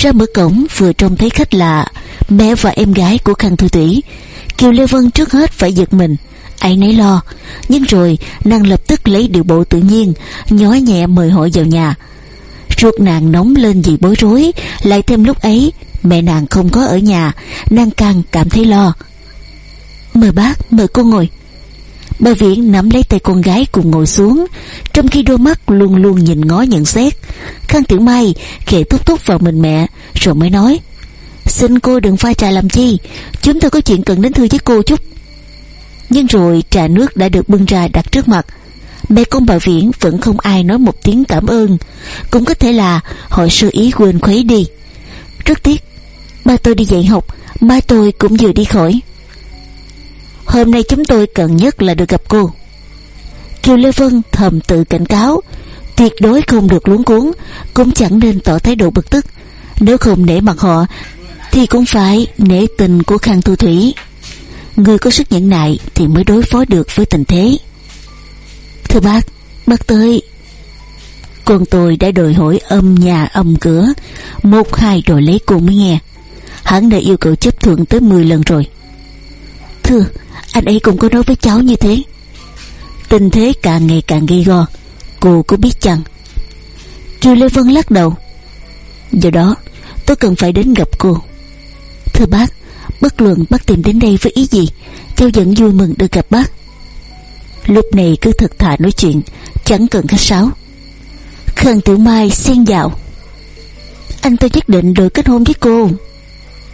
Ra mở cổng vừa trông thấy khách là Mẹ và em gái của khang Thu Thủy. Kiều Lê Vân trước hết phải giật mình. Ai nấy lo. Nhưng rồi nàng lập tức lấy điều bộ tự nhiên Nhói nhẹ mời họ vào nhà. Ruột nàng nóng lên vì bối rối Lại thêm lúc ấy Mẹ nàng không có ở nhà Nàng càng cảm thấy lo. Mời bác, mời cô ngồi. Bà Viễn nắm lấy tay con gái cùng ngồi xuống. Trong khi đôi mắt luôn luôn nhìn ngó nhận xét, Khang Tiểu Mai khẽ thúc thúc vào mình mẹ, Rồi mới nói, Xin cô đừng pha trà làm chi, Chúng tôi có chuyện cần đến thưa với cô chút. Nhưng rồi trà nước đã được bưng ra đặt trước mặt. Mẹ con bà Viễn vẫn không ai nói một tiếng cảm ơn, Cũng có thể là họ sơ ý quên khuấy đi. Rất tiếc, Ba tôi đi dạy học Mai tôi cũng vừa đi khỏi. Hôm nay chúng tôi cần nhất là được gặp cô. Kiều Lê Vân thầm tự cảnh cáo, Tuyệt đối không được luống cuốn, Cũng chẳng nên tỏ thái độ bực tức. Nếu không nể mặt họ, Thì cũng phải nể tình của Khang Thu Thủy. Người có sức nhẫn nại Thì mới đối phó được với tình thế. Thưa bác Bác tới. Con tôi đã đòi hỏi âm nhà âm cửa, Một hai đòi lấy cô mới nghe. Hắn đã yêu cầu chấp thuận tới 10 lần rồi. Thưa anh ấy cũng có nói với cháu như thế. Tình thế càng ngày càng gây go, Cô có biết chăng? Kiều Lê Vân lắc đầu. Do đó, tôi cần phải đến gặp cô. Thưa bác, Bất luận bác tìm đến đây với ý gì, Cháu vẫn vui mừng được gặp bác. Lúc này cứ thật thà nói chuyện, Chẳng cần khách sáo. Khăn Tiểu Mai xen dạo Anh tôi nhất định được kết hôn với cô.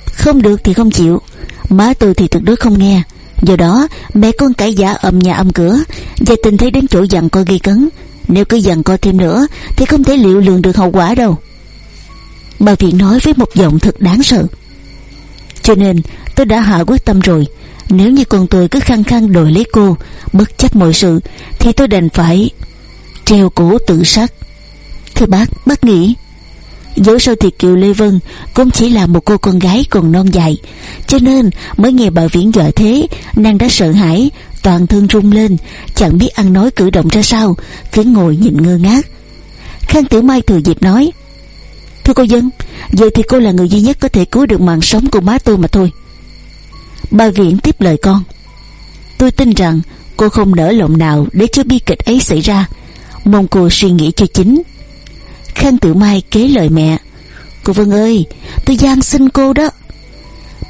Không được thì không chịu, Má tôi thì tuyệt đối không nghe. Do đó mẹ con cãi giả ầm nhà ầm cửa. Gia tình thấy đến chỗ dặn con ghi cấn. Nếu cứ dặn co thêm nữa Thì không thể liệu lường được hậu quả đâu. Bà Viện nói với một giọng thật đáng sợ. Cho nên tôi đã hạ quyết tâm rồi. Nếu như con tôi cứ khăng khăng đòi lấy cô Bất chấp mọi sự Thì tôi đành phải Treo cổ tự sát. Thưa bác, bác nghĩ Dẫu sao thì Kiều Lê Vân Cũng chỉ là một cô con gái còn non dài Cho nên, mới nghe bà Viễn dọa thế, Nàng đã sợ hãi, Toàn thân rung lên, Chẳng biết ăn nói cử động ra sao, Cứ ngồi nhìn ngơ ngác. Khang Tiểu Mai thừa dịp nói, Thưa cô dân, Giờ thì cô là người duy nhất có thể cứu được mạng sống của má tôi mà thôi. Bà Viễn tiếp lời con, Tôi tin rằng cô không nỡ lộn nào Để cho bi kịch ấy xảy ra. Mong cô suy nghĩ cho chính. Khang Tiểu Mai kế lời mẹ. Cô Vân ơi, Tôi gian xin cô đó.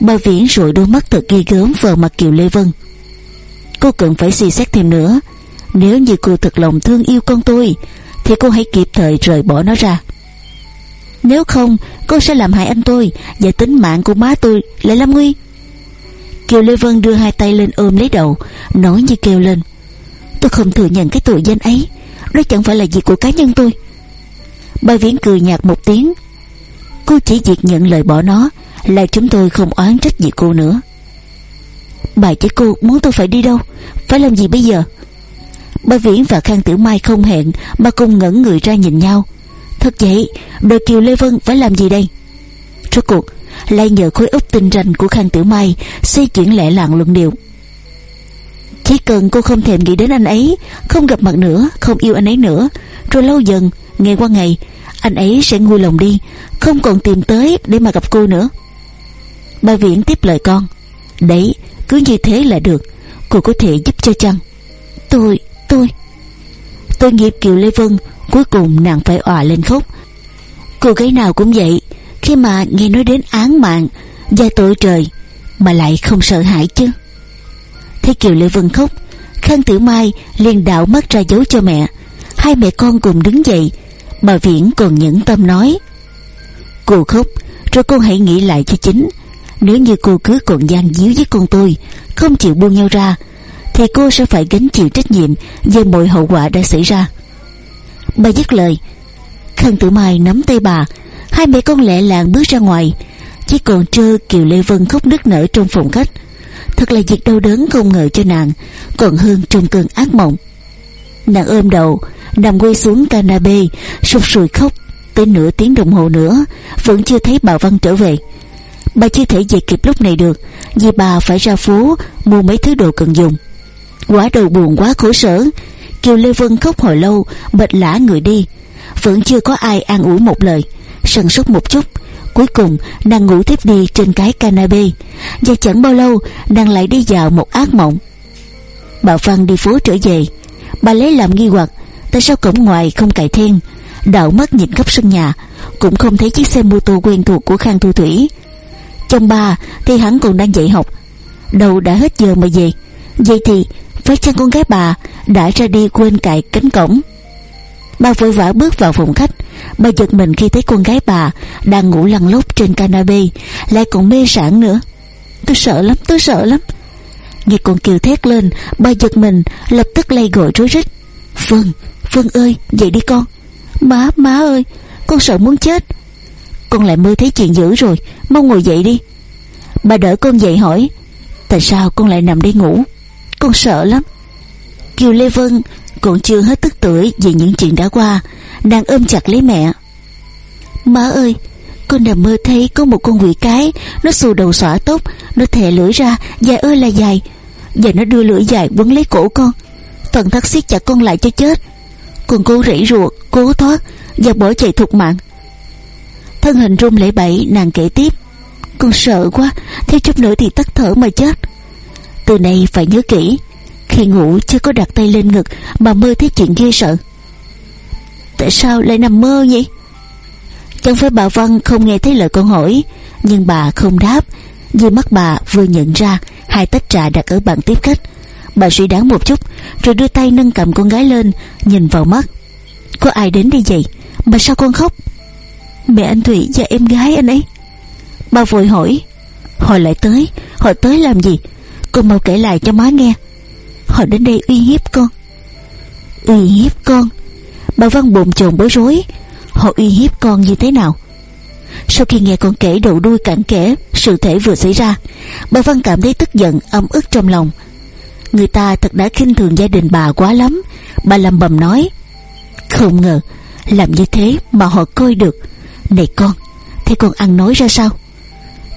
Bà Viễn rồi đôi mắt thật ghê gớm vào mặt Kiều Lê Vân. Cô cần phải suy xét thêm nữa. Nếu như cô thật lòng thương yêu con tôi, Thì cô hãy kịp thời rời bỏ nó ra. Nếu không, Cô sẽ làm hại anh tôi Và tính mạng của má tôi lại lâm nguy. Kiều Lê Vân đưa hai tay lên ôm lấy đầu, Nói như kêu lên. Tôi không thừa nhận cái tội danh ấy. Đó chẳng phải là việc của cá nhân tôi. Bà Viễn cười nhạt một tiếng. Cô chỉ việc nhận lời bỏ nó, Là chúng tôi không oán trách gì cô nữa. Bà chứ cô, muốn tôi phải đi đâu? Phải làm gì bây giờ? Bà Viễn và Khang Tiểu Mai không hẹn, Mà cùng ngẩn người ra nhìn nhau. Thật vậy đòi Kiều Lê Vân phải làm gì đây? Rốt cuộc, lại nhờ khối óc tinh ranh của Khang Tiểu Mai xây chuyển lẹ lạng luận điệu. Chỉ cần cô không thèm nghĩ đến anh ấy, Không gặp mặt nữa, Không yêu anh ấy nữa, Rồi lâu dần Ngày qua ngày Anh ấy sẽ nguôi lòng đi Không còn tìm tới để mà gặp cô nữa. Bà Viễn tiếp lời con Đấy cứ như thế là được Cô có thể giúp cho chăng? Tôi, tôi. Tôi nghiệp Kiều Lê Vân Cuối cùng nàng phải òa lên khóc. Cô gái nào cũng vậy Khi mà nghe nói đến án mạng gia tội trời Mà lại không sợ hãi chứ. Thấy Kiều Lê Vân khóc Khang Tử Mai liền đạo mắt ra dấu cho mẹ. Hai mẹ con cùng đứng dậy Bà Viễn còn những tâm nói. Cô khóc, Rồi cô hãy nghĩ lại cho chính. Nếu như cô cứ còn gian díu với con tôi, Không chịu buông nhau ra, Thì cô sẽ phải gánh chịu trách nhiệm Về mọi hậu quả đã xảy ra. Bà dứt lời. Khăn Tử Mai nắm tay bà. Hai mẹ con lẹ làng bước ra ngoài. Chỉ còn trơ Kiều Lê Vân khóc nức nở trong phòng khách. Thật là việc đau đớn không ngờ cho nàng, Còn hơn trong cơn ác mộng. Nàng ôm đầu, Nằm quay xuống canape Sụt sùi khóc. Tới nửa tiếng đồng hồ nữa, Vẫn chưa thấy bà Văn trở về. Bà chưa thể về kịp lúc này được, Vì bà phải ra phố Mua mấy thứ đồ cần dùng. Quá đầu buồn, quá khổ sở. Kiều Lê Vân khóc hồi lâu Mệt lã người đi. Vẫn chưa có ai an ủi một lời. Sần sốt một chút, Cuối cùng nàng ngủ tiếp đi trên cái canape Và chẳng bao lâu, nàng lại đi vào một ác mộng. Bà Văn đi phố trở về. Bà lấy làm nghi hoặc, Tại sao cổng ngoài không cài then? Đạo mắt nhìn khắp sân nhà, Cũng không thấy chiếc xe mô tô quen thuộc của Khang Thu Thủy. Trong bà thì hắn còn đang dạy học. Đầu đã hết giờ mà về. Vậy thì, phải chăng con gái bà Đã ra đi quên cài cánh cổng? Bà vội vã bước vào phòng khách. Bà giật mình khi thấy con gái bà Đang ngủ lăn lóc trên canape Lại còn mê sản nữa. Tôi sợ lắm, tôi sợ lắm. Nghe con Kiều thét lên, Bà giật mình, lập tức lay gọi rối rít. Vâng Vâng ơi, dậy đi con. Má má ơi, con sợ muốn chết. Con lại mơ thấy chuyện dữ rồi, Mau ngồi dậy đi. Bà đỡ con dậy hỏi, Tại sao con lại nằm đây ngủ? Con sợ lắm. Kiều Lê Vân còn chưa hết tức tuổi Vì những chuyện đã qua đang ôm chặt lấy mẹ. Má ơi, Con nằm mơ thấy có một con quỷ cái, Nó xù đầu xỏa tóc, Nó thè lưỡi ra, Dài ơi là dài và nó đưa lưỡi dài quấn lấy cổ con. Toàn thắt siết chặt con lại cho chết. Còn cô rỉ ruột, Cố thoát Và bỏ chạy thục mạng. Thân hình run lẩy bẩy, Nàng kể tiếp. Con sợ quá Thiếu chút nữa thì tắt thở mà chết. Từ nay phải nhớ kỹ, Khi ngủ chưa có đặt tay lên ngực Mà mơ thấy chuyện ghê sợ. Tại sao lại nằm mơ vậy? Chẳng phải bà Văn không nghe thấy lời con hỏi, Nhưng bà không đáp vì mắt bà vừa nhận ra, Hai tách trà đặt ở bàn tiếp khách. Bà suy đoán một chút, Rồi đưa tay nâng cầm con gái lên, Nhìn vào mắt. Có ai đến đây vậy? Mà sao con khóc? Mẹ anh Thủy và em gái anh ấy. Bà vội hỏi. Họ lại tới, Họ tới làm gì? Con mau kể lại cho má nghe. Họ đến đây uy hiếp con. Uy hiếp con? Bà Văn bồn chồn bối rối. Họ uy hiếp con như thế nào? Sau khi nghe con kể đầu đuôi cặn kẽ sự thể vừa xảy ra. Bà Văn cảm thấy tức giận âm ức trong lòng. Người ta thật đã khinh thường gia đình bà quá lắm. Bà lầm bầm nói, Không ngờ, Làm như thế mà họ coi được. Này con, Thế con ăn nói ra sao?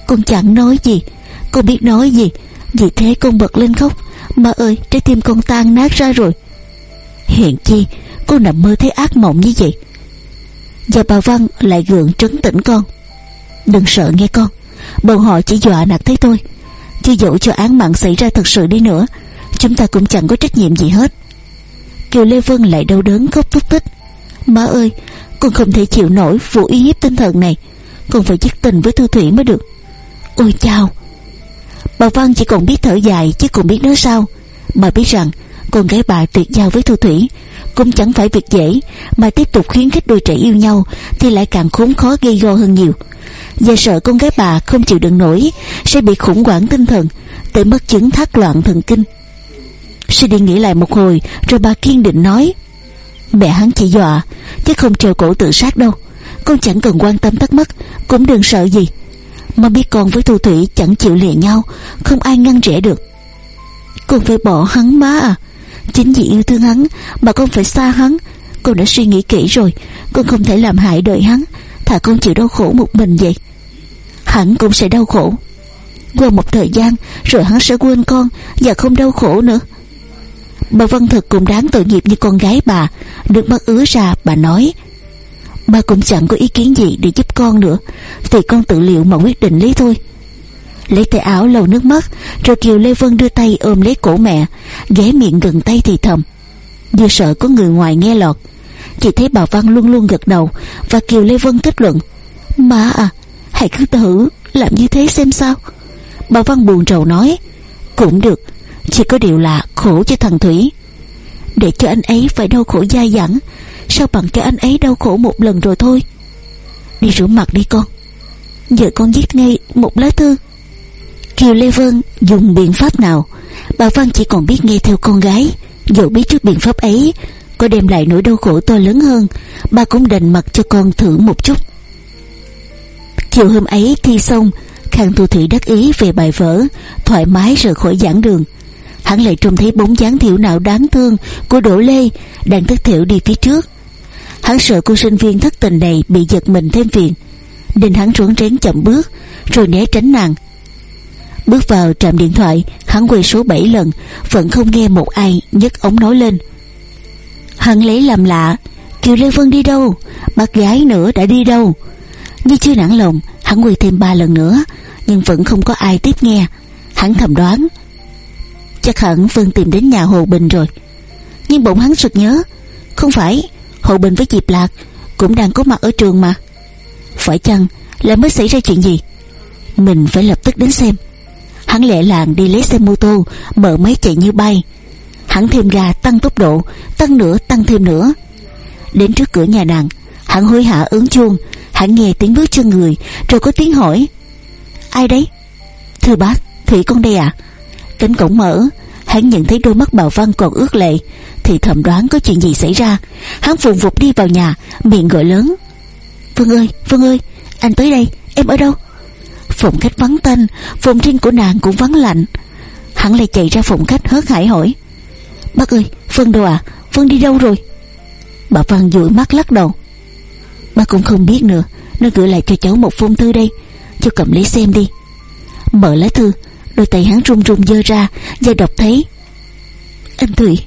Con chẳng nói gì, Con biết nói gì. Vì thế con bật lên khóc. Mà ơi, trái tim con tan nát ra rồi. Hiện chi, Cô nằm mơ thấy ác mộng như vậy. Và bà Văn lại gượng trấn tĩnh con. Đừng sợ nghe con Bọn họ chỉ dọa nạt thấy tôi. Chứ dẫu cho án mạng xảy ra thật sự đi nữa, Chúng ta cũng chẳng có trách nhiệm gì hết. Kiều Lê Vân lại đau đớn khóc thúc tích Má ơi, Con không thể chịu nổi vụ uy hiếp tinh thần này. Con phải dứt tình với Thu Thủy mới được. Ôi chào Bà Văn chỉ còn biết thở dài chứ còn biết nói sao. Bà biết rằng con gái bà tuyệt giao với Thu Thủy cũng chẳng phải việc dễ, mà tiếp tục khuyến khích đôi trẻ yêu nhau thì lại càng khốn khó gây go hơn nhiều. Và sợ con gái bà không chịu đựng nổi, sẽ bị khủng hoảng tinh thần, tới mất chứng thác loạn thần kinh. Suy đi nghĩ lại một hồi, rồi bà kiên định nói, mẹ hắn chỉ dọa, chứ không treo cổ tự sát đâu. Con chẳng cần quan tâm thắc mắc, cũng đừng sợ gì. Mà biết con với thu thủy chẳng chịu lìa nhau, không ai ngăn rẽ được. Con phải bỏ hắn má à. Chính vì yêu thương hắn Mà con phải xa hắn. Con đã suy nghĩ kỹ rồi, Con không thể làm hại đời hắn. Thà con chịu đau khổ một mình vậy, Hắn cũng sẽ đau khổ. Qua một thời gian, Rồi hắn sẽ quên con Và không đau khổ nữa. Bà Văn Thực cũng đáng tội nghiệp như con gái bà. Được mắt ứa ra, bà nói Ba cũng chẳng có ý kiến gì để giúp con nữa. Thì con tự liệu mà quyết định lấy thôi. Lấy tay áo lau nước mắt, Rồi Kiều Lê Vân đưa tay ôm lấy cổ mẹ, Ghé miệng gần tay thì thầm. Như sợ có người ngoài nghe lọt. Chỉ thấy bà Văn luôn luôn gật đầu Và Kiều Lê Vân kết luận, Má à Hãy cứ thử làm như thế xem sao. Bà Văn buồn rầu nói, Cũng được, Chỉ có điều là khổ cho thằng Thủy. Để cho anh ấy phải đau khổ dai dẳng, Sao bằng cho anh ấy đau khổ một lần rồi thôi. Đi rửa mặt đi con. Giờ con viết ngay một lá thư. Kiều Lê Vân dùng biện pháp nào? Bà Văn chỉ còn biết nghe theo con gái. Dẫu biết trước biện pháp ấy, Có đem lại nỗi đau khổ to lớn hơn, Bà cũng đành mặc cho con thử một chút. Chiều hôm ấy thi xong, Khang Thu Thủy đắc ý về bài vở, Thoải mái rời khỏi giảng đường. Hắn lại trông thấy bóng dáng thiểu nào đáng thương Của Đỗ Lê Đang thất thiểu đi phía trước. Hắn sợ cô sinh viên thất tình này Bị giật mình thêm phiền, Nên hắn rốn rén chậm bước, Rồi né tránh nàng. Bước vào trạm điện thoại, Hắn quay số 7 lần, Vẫn không nghe một ai nhấc ống nói lên. Hắn lấy làm lạ Kiều Lê Vân đi đâu? Bác gái nữa đã đi đâu? Như chưa nản lòng, Hắn quay thêm ba lần nữa, Nhưng vẫn không có ai tiếp nghe. Hắn thầm đoán, Chắc hẳn Vân tìm đến nhà Hồ Bình rồi. Nhưng bỗng hắn sực nhớ, Không phải, Hồ Bình với Diệp Lạc Cũng đang có mặt ở trường mà. Phải chăng là mới xảy ra chuyện gì? Mình phải lập tức đến xem. Hắn lẹ làng đi lấy xe mô tô, Mở máy chạy như bay. Hắn thêm ga tăng tốc độ, Tăng nữa, tăng thêm nữa. Đến trước cửa nhà nàng, Hắn hối hả ứng chuông. Hắn nghe tiếng bước chân người, Rồi có tiếng hỏi. Ai đấy? Thưa bác, Thủy con đây à Cánh cổng mở, Hắn nhận thấy đôi mắt bảo Văn còn ướt lệ, Thì thầm đoán có chuyện gì xảy ra. Hắn phùng vụt đi vào nhà, Miệng gọi lớn. Vân ơi Vân ơi, Anh tới đây, Em ở đâu? Phòng khách vắng tanh, Phòng riêng của nàng cũng vắng lạnh. Hắn lại chạy ra phòng khách hớt hải hỏi, Bác ơi, Vân đâu à Vân đi đâu rồi? Bà Văn dụi mắt lắc đầu, Bác cũng không biết nữa, Nó gửi lại cho cháu một phong thư đây, Cho cầm lấy xem đi. Mở lá thư, Đôi tay hắn run run dơ ra Và đọc thấy, Anh Thủy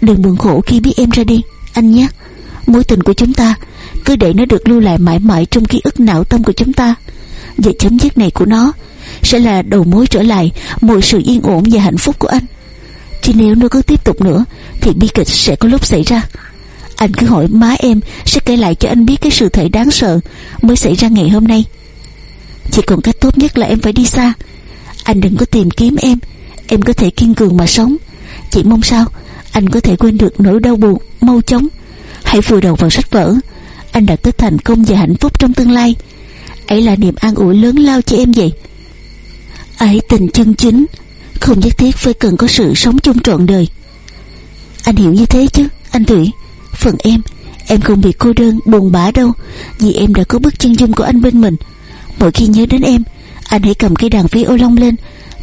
Đừng buồn khổ khi biết em ra đi, Anh nhé. Mối tình của chúng ta, Cứ để nó được lưu lại mãi mãi Trong ký ức não tâm của chúng ta. Và chấm dứt này của nó Sẽ là đầu mối trở lại Mọi sự yên ổn và hạnh phúc của anh. Chứ nếu nó cứ tiếp tục nữa, Thì bi kịch sẽ có lúc xảy ra. Anh cứ hỏi má em Sẽ kể lại cho anh biết cái sự thể đáng sợ Mới xảy ra ngày hôm nay. Chỉ còn cách tốt nhất là em phải đi xa. Anh đừng có tìm kiếm em. Em có thể kiên cường mà sống. Chỉ mong sao Anh có thể quên được nỗi đau buồn, Mau chóng. Hãy vùi đầu vào sách vở. Anh đã tới thành công và hạnh phúc trong tương lai ấy là niềm an ủi lớn lao cho em vậy. Ấy tình chân chính, không nhất thiết phải cần có sự sống chung trọn đời. Anh hiểu như thế chứ, anh thủy? Phần em em không bị cô đơn, buồn bã đâu, vì em đã có bức chân dung của anh bên mình. Mỗi khi nhớ đến em, anh hãy cầm cây đàn vi ô long lên.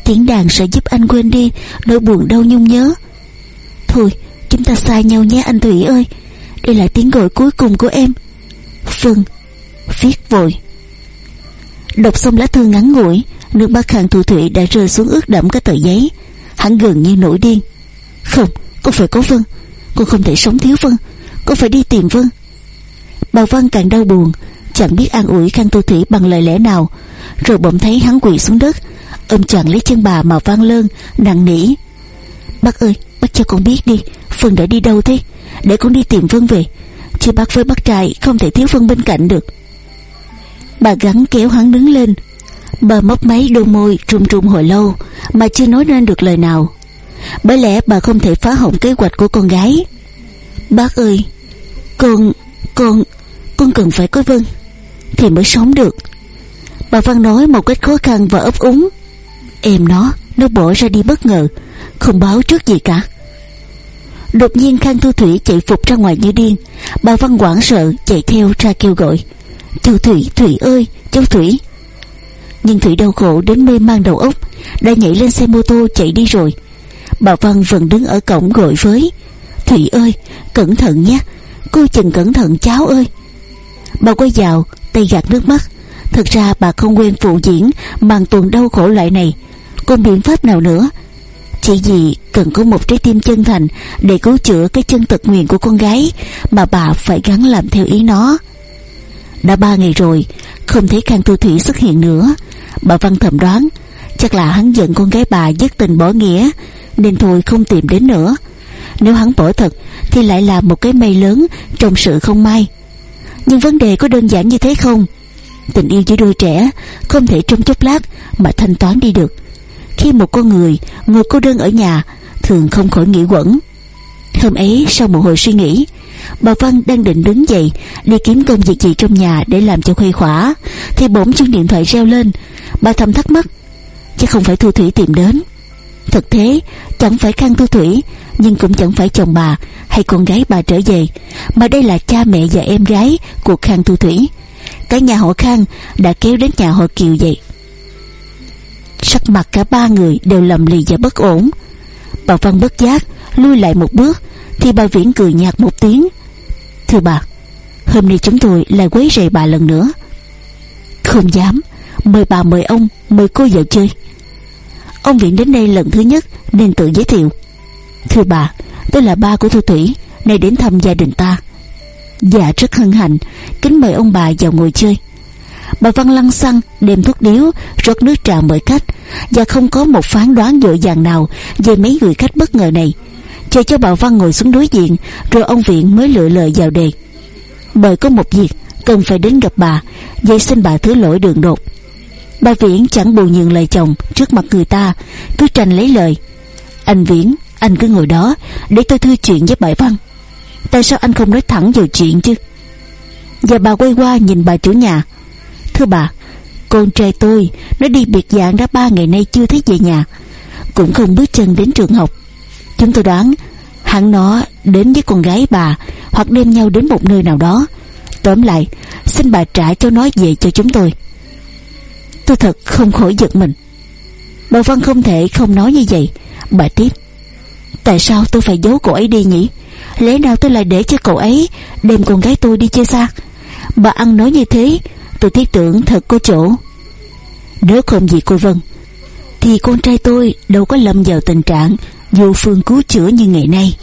Tiếng đàn sẽ giúp anh quên đi nỗi buồn đau nhung nhớ. Thôi, chúng ta xa nhau nhé, anh thủy ơi. Đây là tiếng gọi cuối cùng của em. Phương viết vội. Đọc xong lá thư ngắn ngủi Nước mắt khang thu thủy đã rơi xuống ướt đẫm cái tờ giấy. Hắn gần như nổi điên. Không, con phải có Vân. Con không thể sống thiếu Vân. Con phải đi tìm Vân. Bà Vân càng đau buồn Chẳng biết an ủi khang thu thủy bằng lời lẽ nào. Rồi bỗng thấy hắn quỳ xuống đất. Ôm chặn lấy chân bà mà vang lơn Nặng nỉ. Bác ơi, bác cho con biết đi Vân đã đi đâu thế? Để con đi tìm Vân về. Chứ bác với bác trai không thể thiếu Vân bên cạnh được. Bà gắn kéo hắn đứng lên. Bà mấp máy đôi môi trung trung hồi lâu, Mà chưa nói nên được lời nào. Bởi lẽ bà không thể phá hỏng kế hoạch của con gái. Bác ơi, Con Con Con cần phải có Vân, Thì mới sống được. Bà Văn nói một cách khó khăn và ấp úng. Em nó Nó bỏ ra đi bất ngờ, Không báo trước gì cả. Đột nhiên Khang Thu Thủy chạy phục ra ngoài như điên. Bà Văn quảng sợ, chạy theo ra kêu gọi. Châu Thủy, Thủy ơi, Châu Thủy. Nhưng Thủy đau khổ đến mê mang đầu óc Đã nhảy lên xe mô tô chạy đi rồi. Bà Văn vẫn đứng ở cổng gọi với Thủy ơi, cẩn thận nhé Cô chừng cẩn thận cháu ơi. Bà quay vào, tay gạt nước mắt. Thật ra bà không quen phụ diễn Màn tuần đau khổ loại này Còn biện pháp nào nữa? Chỉ vì cần có một trái tim chân thành Để cứu chữa cái chân tật nguyền của con gái Mà bà phải gắn làm theo ý nó. Đã ba ngày rồi, Không thấy Khang Thu Thủy xuất hiện nữa. Bà Văn thầm đoán, Chắc là hắn giận con gái bà dứt tình bỏ nghĩa, Nên thôi không tìm đến nữa. Nếu hắn bỏ thật, Thì lại là một cái may lớn Trong sự không may. Nhưng vấn đề có đơn giản như thế không? Tình yêu giữa đôi trẻ Không thể trong chốc lát Mà thanh toán đi được. Khi một con người ngồi cô đơn ở nhà, Thường không khỏi nghĩ quẩn. Hôm ấy sau một hồi suy nghĩ Bà Văn đang định đứng dậy, Đi kiếm công việc gì trong nhà để làm cho khuây khỏa. Thì bỗng chuông điện thoại reo lên. Bà thầm thắc mắc Chứ không phải Thu Thủy tìm đến. Thực thế, chẳng phải Khang Thu Thủy, Nhưng cũng chẳng phải chồng bà Hay con gái bà trở về, Mà đây là cha mẹ và em gái của Khang Thu Thủy. Cả nhà họ Khang đã kéo đến nhà họ Kiều vậy. Sắc mặt cả ba người đều lầm lì và bất ổn. Bà Văn bất giác lui lại một bước thì bà Viễn cười nhạt một tiếng. Thưa bà, Hôm nay chúng tôi lại quấy rầy bà lần nữa. Không dám, Mời bà mời ông, Mời cô vào chơi. Ông Viễn đến đây lần thứ nhất Nên tự giới thiệu. Thưa bà, Tôi là ba của Thu Thủy, Nay đến thăm gia đình ta. Dạ rất hân hạnh. Kính mời ông bà vào ngồi chơi. Bà Văn lăng xăng đem thuốc điếu, rót nước trà mời khách. Và không có một phán đoán dội dàng nào về mấy người khách bất ngờ này chờ cho bà Văn ngồi xuống đối diện, rồi ông Viện mới lựa lời vào đề. Bởi có một việc, cần phải đến gặp bà, vậy xin bà thứ lỗi đường đột. Bà Viễn chẳng buồn nhường lời chồng trước mặt người ta, cứ tranh lấy lời. Anh Viễn, anh cứ ngồi đó, để tôi thư chuyện với bà Văn. Tại sao anh không nói thẳng vào chuyện chứ? Và bà quay qua nhìn bà chủ nhà. Thưa bà, Con trai tôi, Nó đi biệt dạng đã ba ngày nay chưa thấy về nhà. Cũng không bước chân đến trường học. Chúng tôi đoán, hắn nó đến với con gái bà Hoặc đem nhau đến một nơi nào đó. Tóm lại, Xin bà trả cho nó về cho chúng tôi. Tôi thật không khỏi giật mình. Bà Văn không thể không nói như vậy. Bà tiếp, Tại sao tôi phải giấu cậu ấy đi nhỉ? Lẽ nào tôi lại để cho cậu ấy Đem con gái tôi đi chơi xa? Bà ăn nói như thế, Tôi thiết tưởng thật có chỗ. Nếu không gì cô Vân, Thì con trai tôi đâu có lâm vào tình trạng Vô phương cứu chữa như ngày nay.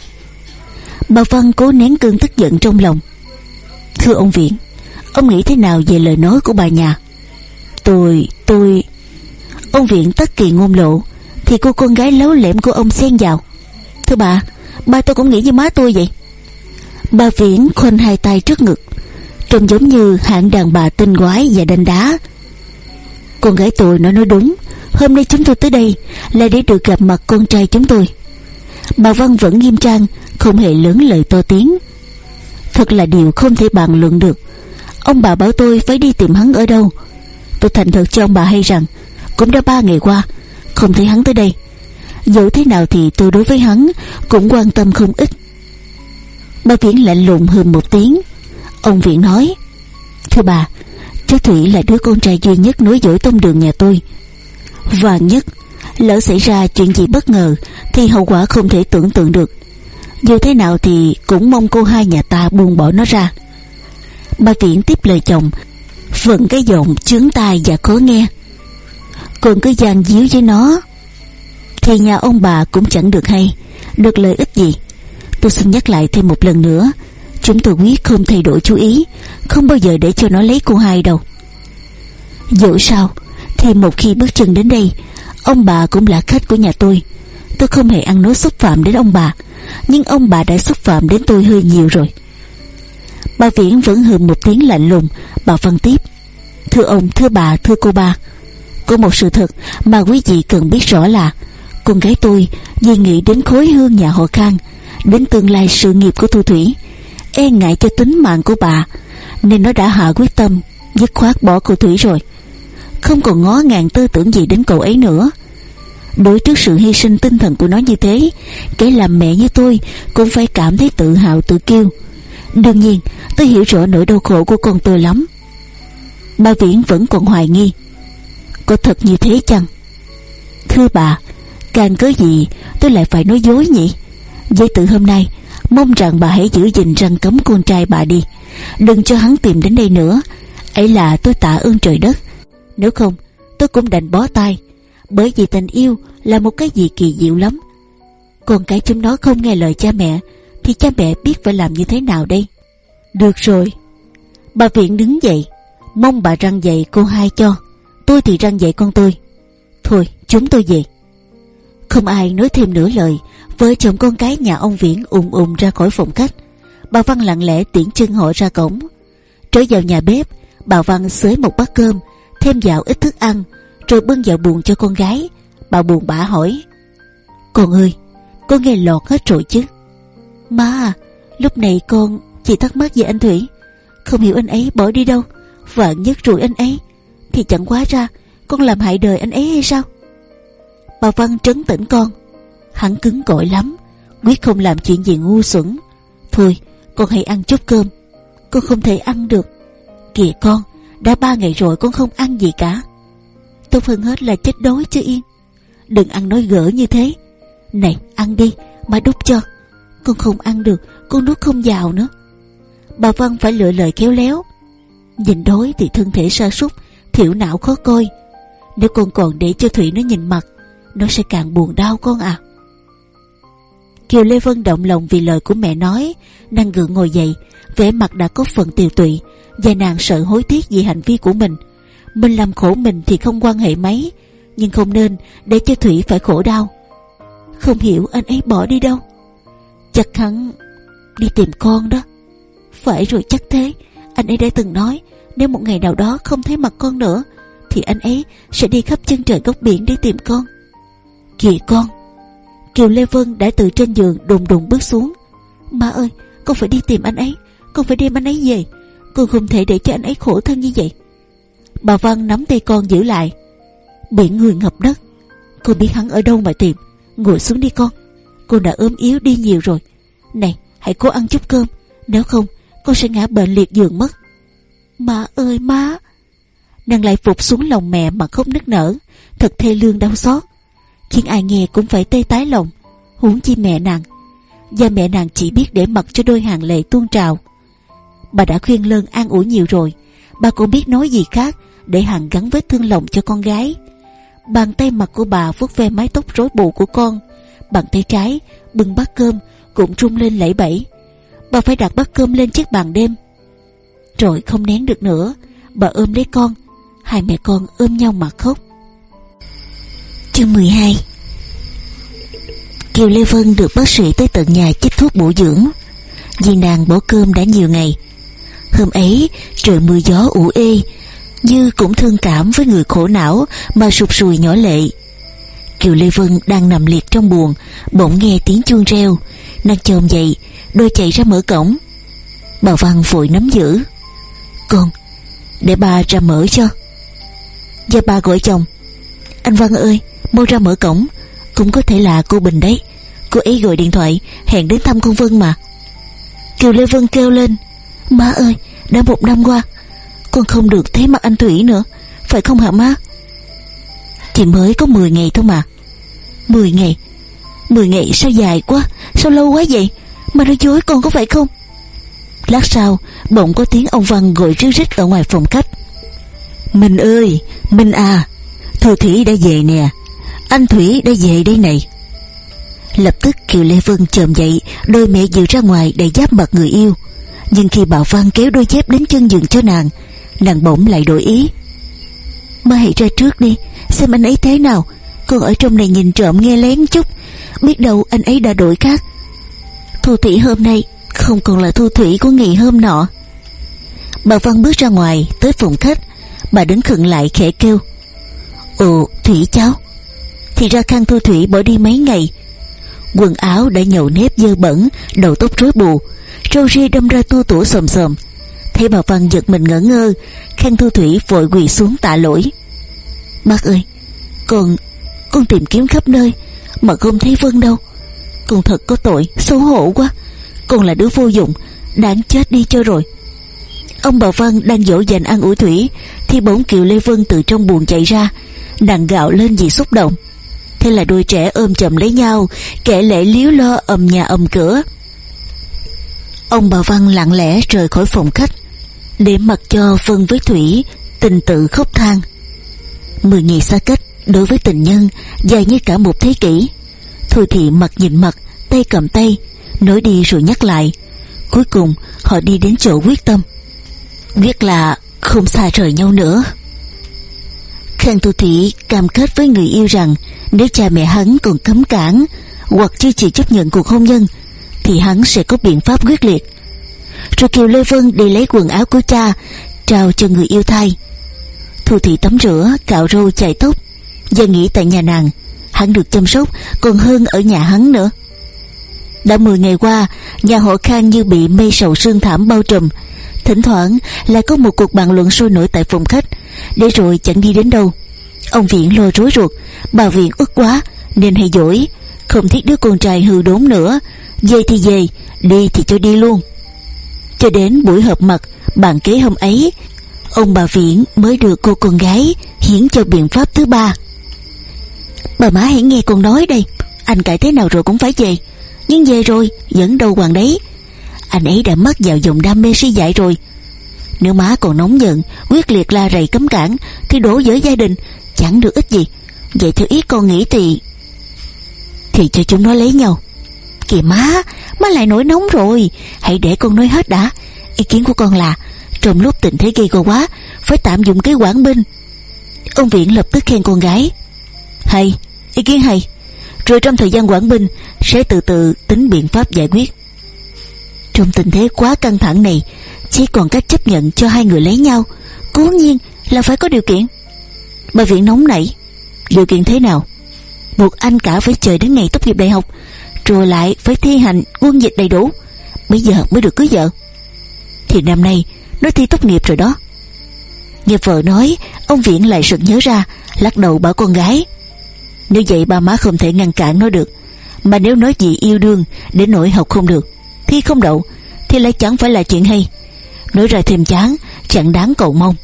Bà Vân cố nén cơn tức giận trong lòng. Thưa ông Viện Ông nghĩ thế nào về lời nói của bà nhà? Tôi, tôi Ông Viện tất kỳ ngôn lộ Thì cô con gái lấu lẻm của ông xen vào. Thưa bà Ba tôi cũng nghĩ như má tôi vậy. Bà Viễn khoanh hai tay trước ngực Trông giống như hạng đàn bà tinh quái và đanh đá. Con gái tôi nó nói đúng. Hôm nay chúng tôi tới đây Là để được gặp mặt con trai chúng tôi. Bà Văn vẫn nghiêm trang, Không hề lớn lời to tiếng. Thật là điều không thể bàn luận được. Ông bà bảo tôi phải đi tìm hắn ở đâu. Tôi thành thật cho ông bà hay rằng, Cũng đã ba ngày qua, Không thấy hắn tới đây. Dẫu thế nào thì tôi đối với hắn Cũng quan tâm không ít. Bà Viễn lạnh lùng hơn một tiếng. Ông Viện nói, Thưa bà Chú Thủy là đứa con trai duy nhất nối dõi tông đường nhà tôi. Và nhất, Lỡ xảy ra chuyện gì bất ngờ, Thì hậu quả không thể tưởng tượng được. Dù thế nào thì cũng mong cô hai nhà ta buông bỏ nó ra. Bà Viện tiếp lời chồng Vẫn cái giọng chướng tai và khó nghe. Còn cứ gian díu với nó, Thì nhà ông bà cũng chẳng được hay. Được lợi ích gì? Tôi xin nhắc lại thêm một lần nữa Chúng tôi quyết không thay đổi chú ý Không bao giờ để cho nó lấy cô hai đâu. Dẫu sao Thì một khi bước chân đến đây Ông bà cũng là khách của nhà tôi. Tôi không hề ăn nói xúc phạm đến ông bà Nhưng ông bà đã xúc phạm đến tôi hơi nhiều rồi. Bà Viễn vẫn hừ một tiếng lạnh lùng Bà phân tiếp Thưa ông, thưa bà, thưa cô ba Có một sự thật mà quý vị cần biết rõ là Con gái tôi vì nghĩ đến khối hương nhà họ Khang Đến tương lai sự nghiệp của Thu Thủy e ngại cho tính mạng của bà, nên nó đã hạ quyết tâm, dứt khoát bỏ cô thủy rồi. Không còn ngó ngàng tư tưởng gì đến cậu ấy nữa. Đối trước sự hy sinh tinh thần của nó như thế, kẻ làm mẹ như tôi cũng phải cảm thấy tự hào, tự kiêu. Đương nhiên, tôi hiểu rõ nỗi đau khổ của con tôi lắm. Bà viễn vẫn còn hoài nghi. Có thật như thế chăng? Thưa bà, càng cớ gì tôi lại phải nói dối nhỉ? Vậy từ hôm nay Mong rằng bà hãy giữ gìn răng cấm con trai bà đi. Đừng cho hắn tìm đến đây nữa. Ấy là tôi tạ ơn trời đất. Nếu không, tôi cũng đành bó tay. Bởi vì tình yêu là một cái gì kỳ diệu lắm. Còn cái chúng nó không nghe lời cha mẹ, Thì cha mẹ biết phải làm như thế nào đây? Được rồi. Bà Viện đứng dậy. Mong bà răng dậy cô hai cho. Tôi thì răng dậy con tôi. Thôi, chúng tôi về. Không ai nói thêm nửa lời. Vợ chồng con cái nhà ông Viễn ùm ùm ra khỏi phòng khách, Bà Văn lặng lẽ tiễn chân họ ra cổng. Trở vào nhà bếp, Bà Văn xới một bát cơm, Thêm vào ít thức ăn, Rồi bưng vào buồn cho con gái. Bà buồn bã hỏi, Con ơi Con nghe lọt hết rồi chứ? Má à Lúc này con chỉ thắc mắc về anh Thủy. Không hiểu anh ấy bỏ đi đâu Và nhất rồi anh ấy, Thì chẳng quá ra Con làm hại đời anh ấy hay sao? Bà Văn trấn tĩnh con Hắn cứng cỏi lắm, Quyết không làm chuyện gì ngu xuẩn. Thôi, con hãy ăn chút cơm. Con không thể ăn được. Kìa con, Đã ba ngày rồi con không ăn gì cả. Tốt hơn hết là chết đói chứ yên. Đừng ăn nói gỡ như thế. Này, ăn đi, Má đút cho. Con không ăn được, Con nuốt không vào nữa. Bà Văn phải lựa lời khéo léo. Nhìn đói thì thân thể sa sút, Thiểu não khó coi. Nếu con còn để cho Thủy nó nhìn mặt, Nó sẽ càng buồn đau con à. Kiều Lê Vân động lòng vì lời của mẹ nói. Nàng gượng ngồi dậy, vẻ mặt đã có phần tiều tụy, Và nàng sợ hối tiếc vì hành vi của mình. Mình làm khổ mình thì không quan hệ mấy, Nhưng không nên để cho Thủy phải khổ đau. Không hiểu anh ấy bỏ đi đâu. Chắc hắn đi tìm con đó. Phải rồi chắc thế, Anh ấy đã từng nói, Nếu một ngày nào đó không thấy mặt con nữa, Thì anh ấy sẽ đi khắp chân trời góc biển để tìm con. Kìa con! Kiều Lê Vân đã từ trên giường đùng đùng bước xuống. Má ơi, con phải đi tìm anh ấy, Con phải đem anh ấy về. Con không thể để cho anh ấy khổ thân như vậy. Bà Văn nắm tay con giữ lại. Biển người ngập đất. Con biết hắn ở đâu mà tìm. Ngồi xuống đi con. Con đã ốm yếu đi nhiều rồi. Này, hãy cố ăn chút cơm. Nếu không, con sẽ ngã bệnh liệt giường mất. Má ơi, má. Nàng lại phục xuống lòng mẹ mà khóc nức nở. Thật thê lương đau xót khiến ai nghe cũng phải tê tái lòng, huống chi mẹ nàng. Và mẹ nàng chỉ biết để mặc cho đôi hàng lệ tuôn trào. Bà đã khuyên lơn an ủi nhiều rồi, bà cũng biết nói gì khác để hàng gắn vết thương lòng cho con gái. Bàn tay mặt của bà vuốt ve mái tóc rối bù của con, bàn tay trái, bưng bát cơm cũng rung lên lẫy bẫy. Bà phải đặt bát cơm lên chiếc bàn đêm. Rồi không nén được nữa, bà ôm lấy con, hai mẹ con ôm nhau mà khóc. Chương 12 Kiều Lê Vân được bác sĩ tới tận nhà chích thuốc bổ dưỡng. Vì nàng bỏ cơm đã nhiều ngày. Hôm ấy, trời mưa gió ủ ê, Như cũng thương cảm với người khổ não Mà sụp sùi nhỏ lệ. Kiều Lê Vân đang nằm liệt trong buồn Bỗng nghe tiếng chuông reo. Nàng chồm dậy, Đôi chạy ra mở cổng. Bà Văn vội nắm giữ. Con, Để bà ra mở cho. Gia bà gọi chồng. Anh Văn ơi mau ra mở cổng. Cũng có thể là cô bình đấy. Cô ấy gọi điện thoại, hẹn đến thăm con vân mà. Kiều lê vân kêu lên. Má ơi, đã một năm qua, con không được thấy mặt anh thủy nữa. Phải không hả má? Chỉ mới có 10 ngày thôi mà. 10 ngày? 10 ngày sao dài quá, Sao lâu quá vậy? Mà nói dối con có phải không? Lát sau, bỗng có tiếng ông Văn gọi ríu rít ở ngoài phòng khách. Minh ơi, Minh à Thừa Thủy đã về nè anh Thủy đã về đây này. Lập tức Kiều Lê Vân chồm dậy, Đôi mẹ dự ra ngoài để giáp mặt người yêu. Nhưng khi Bảo Văn kéo đôi dép đến chân giường cho nàng Nàng bỗng lại đổi ý. Má hãy ra trước đi, Xem anh ấy thế nào. Con ở trong này nhìn trộm nghe lén chút, Biết đâu anh ấy đã đổi khác. Thu Thủy hôm nay Không còn là Thu Thủy của ngày hôm nọ. Bà Văn bước ra ngoài, Tới phòng khách. Bà đứng khựng lại khẽ kêu, Ồ, Thủy cháu thì ra khang thu thủy bỏ đi mấy ngày. Quần áo đã nhậu nếp dơ bẩn, đầu tóc rối bù, râu ria đâm ra tua tủa xồm xồm thấy bà văn giật mình ngỡ ngơ, khang thu thủy vội quỳ xuống tạ lỗi. Bác ơi, con con tìm kiếm khắp nơi, mà không thấy vân đâu. Con thật có tội, xấu hổ quá, con là đứa vô dụng, đáng chết đi cho rồi. Ông bà văn đang dỗ dành ăn ủi thủy, thì bỗng kiều lê vân từ trong buồng chạy ra, nàng gạo lên vì xúc động. Thế là đôi trẻ ôm chầm lấy nhau, Kẻ lệ liếu lo ầm nhà ầm cửa. Ông bà Văn lặng lẽ rời khỏi phòng khách, Để mặc cho Vân với Thủy Tình tự khóc than. Mười ngày xa cách, Đối với tình nhân, Dài như cả một thế kỷ. Thôi thì mặt nhìn mặt, Tay cầm tay, Nói đi rồi nhắc lại. Cuối cùng, họ đi đến chỗ quyết tâm. Biết là không xa rời nhau nữa. Khang Tu Thủy cam kết với người yêu rằng Nếu cha mẹ hắn còn cấm cản Hoặc chưa chịu chấp nhận cuộc hôn nhân, Thì hắn sẽ có biện pháp quyết liệt. Rồi Kiều Lê Vân đi lấy quần áo của cha, Trao cho người yêu thay. Thu Thị tắm rửa, Cạo râu, chải tóc. Và nghỉ tại nhà nàng, Hắn được chăm sóc còn hơn ở nhà hắn nữa. Đã 10 ngày qua, Nhà họ Khang như bị mây sầu sương thảm bao trùm. Thỉnh thoảng lại có một cuộc bàn luận sôi nổi tại phòng khách. Để rồi chẳng đi đến đâu. Ông Viện lo rối ruột, Bà Viện ức quá, Nên hay dỗi. Không thích đứa con trai hư đốn nữa. Về thì về, Đi thì cho đi luôn. Cho đến buổi họp mặt, Bàn kế hôm ấy, Ông bà Viện mới được cô con gái Hiến cho biện pháp thứ ba. Bà má hãy nghe con nói đây, Anh cãi thế nào rồi cũng phải về. Nhưng về rồi, vẫn đâu hoàng đấy. Anh ấy đã mất vào dòng đam mê si dại rồi. Nếu má còn nóng giận, Quyết liệt la rầy cấm cản Thì đổ với gia đình, Chẳng được ích gì. Vậy theo ý con nghĩ thì Thì cho chúng nó lấy nhau. Kìa má Má lại nổi nóng rồi. Hãy để con nói hết đã. Ý kiến của con là, Trong lúc tình thế gây go quá, Phải tạm dụng kế quản binh. Ông Viện lập tức khen con gái. Hay, Ý kiến hay. Rồi trong thời gian quản binh, Sẽ từ từ tính biện pháp giải quyết. Trong tình thế quá căng thẳng này chỉ còn cách chấp nhận cho hai người lấy nhau. Cố nhiên là phải có điều kiện. Bà viện nóng nảy. Điều kiện thế nào? Buộc anh cả phải chờ đến ngày tốt nghiệp đại học, Rồi lại phải thi hành quân dịch đầy đủ. Bây giờ mới được cưới vợ. Thì năm nay, Nó thi tốt nghiệp rồi đó. Nghe vợ nói, Ông Viện lại sực nhớ ra, Lắc đầu bảo con gái. Nếu vậy ba má không thể ngăn cản nó được. Mà nếu nói gì yêu đương, Đến nỗi học không được, Thi không đậu, Thì lại chẳng phải là chuyện hay. Nói ra thêm chán, Chẳng đáng cầu mong.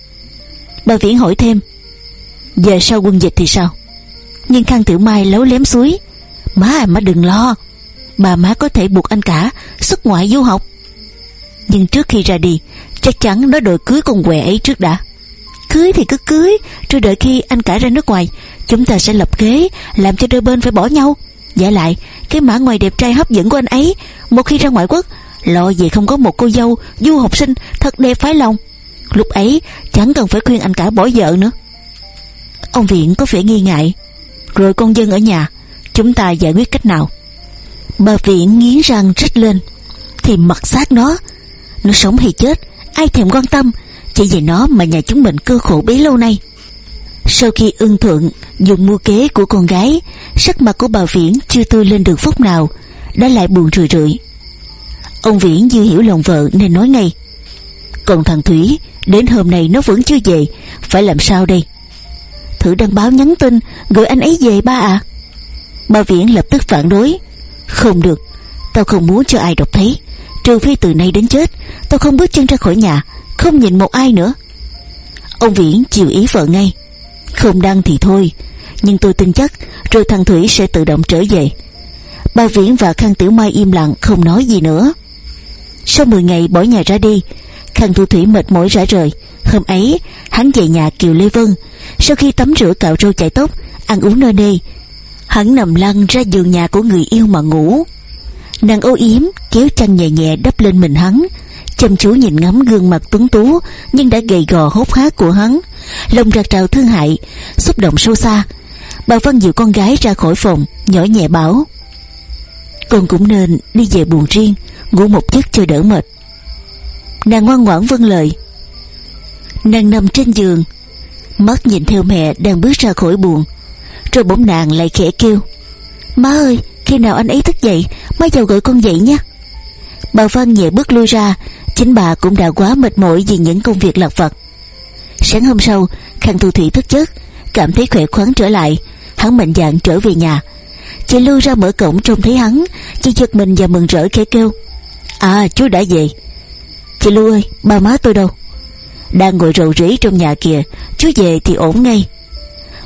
Bà Viễn hỏi thêm Giờ sau quân dịch thì sao? Nhưng Khang Tiểu Mai lấu lém suối, Má à má đừng lo, Bà má có thể buộc anh cả, xuất ngoại du học. Nhưng trước khi ra đi, Chắc chắn nó đòi cưới con què ấy trước đã. Cưới thì cứ cưới, Rồi đợi khi anh cả ra nước ngoài, Chúng ta sẽ lập kế, Làm cho đôi bên phải bỏ nhau. Giả lại, Cái mã ngoài đẹp trai hấp dẫn của anh ấy, Một khi ra ngoại quốc Lo gì không có một cô dâu, Du học sinh, thật đẹp phái lòng. Lúc ấy, chẳng cần phải khuyên anh cả bỏ vợ nữa. Ông Viện có vẻ nghi ngại. Rồi con dân ở nhà, Chúng ta giải quyết cách nào? Bà Viện nghiến răng rít lên. Thì mặc xác nó. Nó sống hay chết, Ai thèm quan tâm. Chỉ vì nó mà nhà chúng mình cơ khổ bấy lâu nay. Sau khi ưng thuận dùng mua kế của con gái, Sắc mặt của bà Viễn chưa tươi lên được phút nào, Đã lại buồn rười rượi. Ông Viễn dư hiểu lòng vợ nên nói ngay. Còn thằng Thủy, Đến hôm nay nó vẫn chưa về. Phải làm sao đây? Thử đăng báo nhắn tin, Gửi anh ấy về ba à Bà Viễn lập tức phản đối. Không được, Tao không muốn cho ai đọc thấy. Trừ phi từ nay đến chết, Tao không bước chân ra khỏi nhà, Không nhìn một ai nữa. Ông Viễn chiều ý vợ ngay. Không đăng thì thôi, Nhưng tôi tin chắc Rồi thằng Thủy sẽ tự động trở về. Bà Viễn và Khang Tiểu Mai im lặng Không nói gì nữa. Sau 10 ngày bỏ nhà ra đi, Khang Thu Thủy mệt mỏi rã rời. Hôm ấy, hắn về nhà Kiều Lê Vân. Sau khi tắm rửa cạo râu chải tóc, Ăn uống nơi đây Hắn nằm lăn ra giường nhà của người yêu mà ngủ. Nàng ô yếm, Kéo chăn nhẹ nhẹ đắp lên mình hắn. Chăm chú nhìn ngắm gương mặt tuấn tú, nhưng đã gầy gò hốt hác của hắn. Lòng rạc trào thương hại, xúc động sâu xa. Bà văn dịu con gái ra khỏi phòng, nhỏ nhẹ bảo con cũng nên đi về buồn riêng, ngủ một giấc cho đỡ mệt. Nàng ngoan ngoãn vâng lời. Nàng nằm trên giường, mắt nhìn theo mẹ đang bước ra khỏi buồn, rồi bỗng nàng lại khẽ kêu, má ơi, khi nào anh ấy thức dậy, má vào gọi con dậy nhé. Bà văn nhẹ bước lui ra, chính bà cũng đã quá mệt mỏi vì những công việc lặt vặt. Sáng hôm sau, khang thu thủy thức giấc, cảm thấy khỏe khoắn trở lại, hắn mạnh dạn trở về nhà chị lưu ra mở cổng trông thấy hắn. Chị giật mình và mừng rỡ khẽ kêu. À chú đã về. Chị lưu ơi ba má tôi đâu? Đang ngồi rầu rĩ trong nhà kìa. Chú về thì ổn ngay.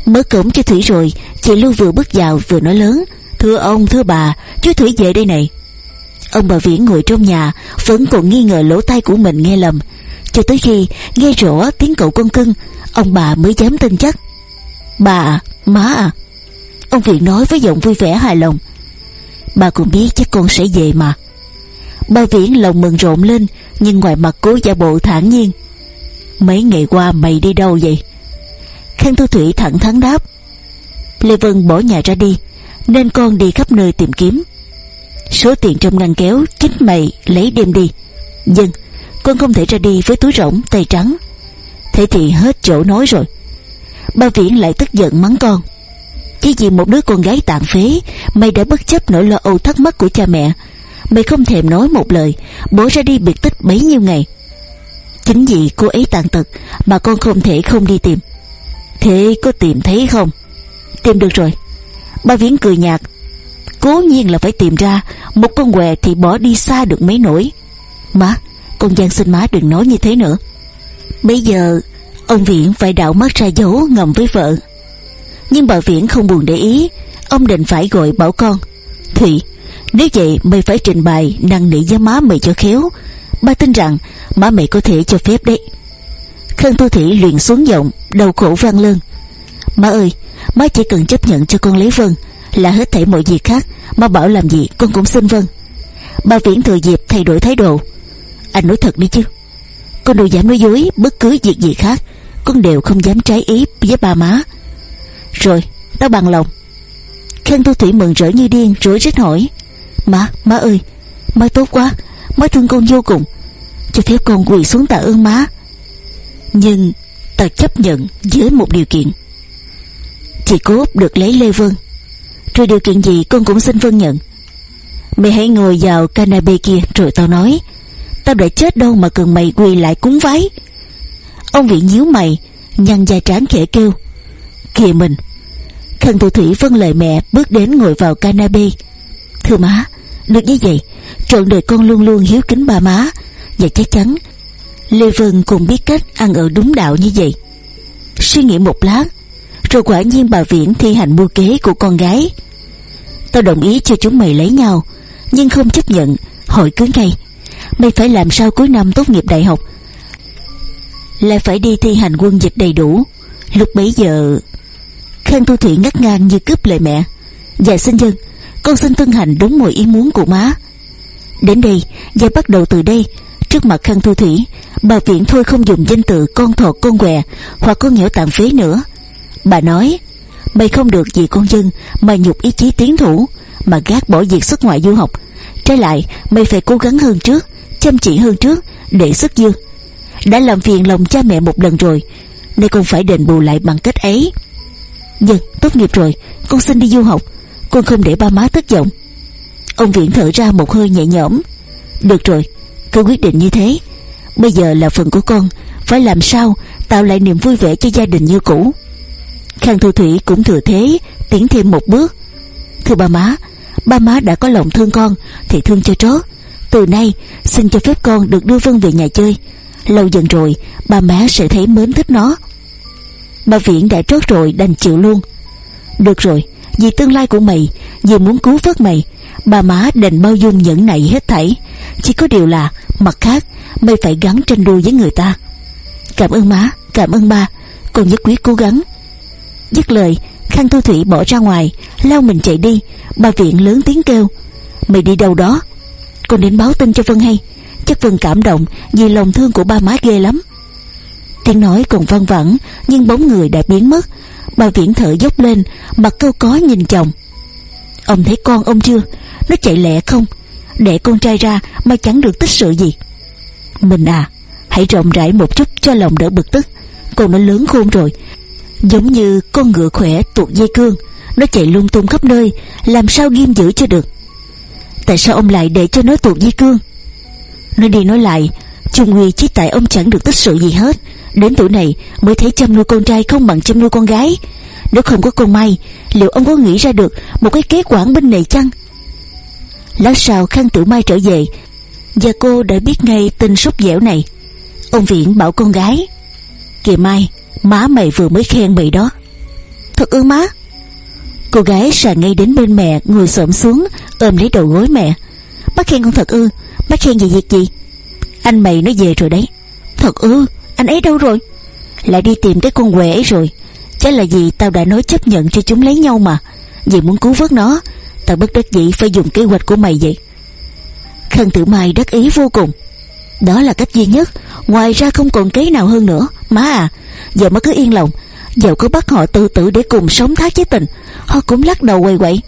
Mở cổng cho thủy rồi chị lưu vừa bước vào vừa nói lớn. Thưa ông thưa bà chú thủy về đây này. Ông bà Viễn ngồi trong nhà Vẫn còn nghi ngờ lỗ tai của mình nghe lầm. Cho tới khi nghe rõ tiếng cậu con cưng Ông bà mới dám tin chắc. Bà à, má à. Ông viện nói với giọng vui vẻ hài lòng. Bà cũng biết chắc con sẽ về mà. Bà Viễn lòng mừng rộn lên, Nhưng ngoài mặt cố giả bộ thản nhiên. Mấy ngày qua mày đi đâu vậy? Khang Thu Thủy thẳng thắn đáp. Lê Vân bỏ nhà ra đi, Nên con đi khắp nơi tìm kiếm. Số tiền trong ngăn kéo Chính mày lấy đem đi. Dân, Con không thể ra đi với túi rỗng tay trắng. Thế thì hết chỗ nói rồi. Ba Viễn lại tức giận mắng con. Chỉ vì một đứa con gái tàn phế, Mày đã bất chấp nỗi lo âu thắc mắc của cha mẹ. Mày không thèm nói một lời, Bỏ ra đi biệt tích bấy nhiêu ngày. Chính vì cô ấy tàn tật Mà con không thể không đi tìm. Thế có tìm thấy không? Tìm được rồi. Ba Viễn cười nhạt. Cố nhiên là phải tìm ra, Một con què thì bỏ đi xa được mấy nỗi. Má, Con Giang xin má đừng nói như thế nữa. Bây giờ, Ông Viễn phải đạo mắt ra dấu ngầm với vợ. Nhưng bà Viễn không buồn để ý. Ông định phải gọi bảo con. Thủy Nếu vậy mày phải trình bày năng nỉ với má mày cho khéo. Ba tin rằng má mày có thể cho phép đấy. Khăn tu thủy luyện xuống giọng Đầu khổ vang lên. Má ơi, Má chỉ cần chấp nhận cho con lấy Vân, Là hết thảy mọi việc khác. Má bảo làm gì con cũng xin Vân. Bà Viễn thừa dịp thay đổi thái độ. Anh nói thật đi chứ. Con đâu dám nói dối bất cứ việc gì khác. Con đều không dám trái ý với ba má. Rồi tao bằng lòng. Khang tu thủy mừng rỡ như điên Rối rít hỏi. Má, má ơi Má tốt quá Má thương con vô cùng. Cho phép con quỳ xuống tạ ơn má. Nhưng ta chấp nhận với một điều kiện. Chị cốt được lấy Lê Vân. Rồi điều kiện gì con cũng xin Vân nhận. Mày hãy ngồi vào canapé kia Rồi tao nói. Tao đã chết đâu mà cần mày quỳ lại cúng vái. Ông vị nhíu mày Nhăn da trán khẽ kêu. Kìa mình. Khăn thủ thủy vân lời mẹ Bước đến ngồi vào canapé. Thưa má, Được như vậy, Trọn đời con luôn luôn hiếu kính ba má. Và chắc chắn, Lê Vân cũng biết cách ăn ở đúng đạo như vậy. Suy nghĩ một lát, Rồi quả nhiên bà Viễn thi hành mưu kế của con gái. Tao đồng ý cho chúng mày lấy nhau, Nhưng không chấp nhận. Hội cưới ngay, Mày phải làm sao cuối năm tốt nghiệp đại học? Lại phải đi thi hành quân dịch đầy đủ. Lúc bấy giờ Khang Tu Thủy ngắt ngang như cướp lời mẹ. Dạ xin dân, Con xin tuân hành đúng mọi ý muốn của má. Đến đây, Và bắt đầu từ đây, Trước mặt Khang Thu Thủy, Bà viện thôi không dùng danh từ con thọ con què Hoặc con nhỡ tạm phế nữa. Bà nói, Mày không được vì con dân Mà nhục ý chí tiến thủ, Mà gác bỏ việc xuất ngoại du học. Trái lại, mày phải cố gắng hơn trước, Chăm chỉ hơn trước Để sức dương. Đã làm phiền lòng cha mẹ một lần rồi Nên con phải đền bù lại bằng cách ấy. Dân tốt nghiệp rồi. Con xin đi du học. Con không để ba má thất vọng. Ông Viễn thở ra một hơi nhẹ nhõm. Được rồi, cứ quyết định như thế. Bây giờ là phần của con. Phải làm sao tạo lại niềm vui vẻ cho gia đình như cũ? Khang Thu Thủy cũng thừa thế, Tiến thêm một bước. Thưa ba má Ba má đã có lòng thương con, Thì thương cho trót. Từ nay, xin cho phép con được đưa Vân về nhà chơi. Lâu dần rồi, Ba má sẽ thấy mến thích nó. Bà viện đã trót rồi, đành chịu luôn. Được rồi, Vì tương lai của mày, Vì muốn cứu vớt mày, bà má đành bao dung nhẫn nại hết thảy. Chỉ có điều là, Mặt khác, Mày phải gắn tranh đua với người ta. Cảm ơn má, Cảm ơn ba. Con nhất quyết cố gắng. Dứt lời, Khang Thu Thủy bỏ ra ngoài, Lao mình chạy đi. Bà Viện lớn tiếng kêu, Mày đi đâu đó? Con đến báo tin cho Vân hay. Chắc Vân cảm động Vì lòng thương của ba má ghê lắm. Tiếng nói còn văng vẳng, Nhưng bóng người đã biến mất. Bà Viễn thở dốc lên Mặt câu có nhìn chồng. Ông thấy con ông chưa? Nó chạy lẹ không? Để con trai ra, mà chẳng được tích sự gì. Mình à Hãy rộng rãi một chút cho lòng đỡ bực tức. Con nó lớn khôn rồi. Giống như con ngựa khỏe tuột dây cương. Nó chạy lung tung khắp nơi, Làm sao ghim giữ cho được? Tại sao ông lại để cho nó tuột dây cương? Nói đi nói lại, Trung Nguy chỉ tại ông chẳng được tích sự gì hết. Đến tuổi này mới thấy chăm nuôi con trai không bằng chăm nuôi con gái. Nếu không có con Mai, Liệu ông có nghĩ ra được Một cái kế quản bên này chăng? Lát sau Khang Tử Mai trở về, Và cô đã biết ngay tin sốt dẻo này. Ông Viễn bảo con gái, Kìa Mai, Má mày vừa mới khen mày đó. Thật ư má? Cô gái sà ngay đến bên mẹ, Ngồi xổm xuống, ôm lấy đầu gối mẹ. Bác khen con thật ư? Bác khen về việc gì? Anh mày nó về rồi đấy. Thật ư? Anh ấy đâu rồi? Lại đi tìm cái con quệ ấy rồi. Chắc là gì tao đã nói chấp nhận cho chúng lấy nhau mà. Vì muốn cứu vớt nó, Tao bất đắc dĩ phải dùng kế hoạch của mày vậy. Khăn tử mai đắc ý vô cùng. Đó là cách duy nhất. Ngoài ra không còn kế nào hơn nữa. Má à Giờ má cứ yên lòng. Dẫu có bắt họ tự tử để cùng sống thác với tình, Họ cũng lắc đầu quay quậy.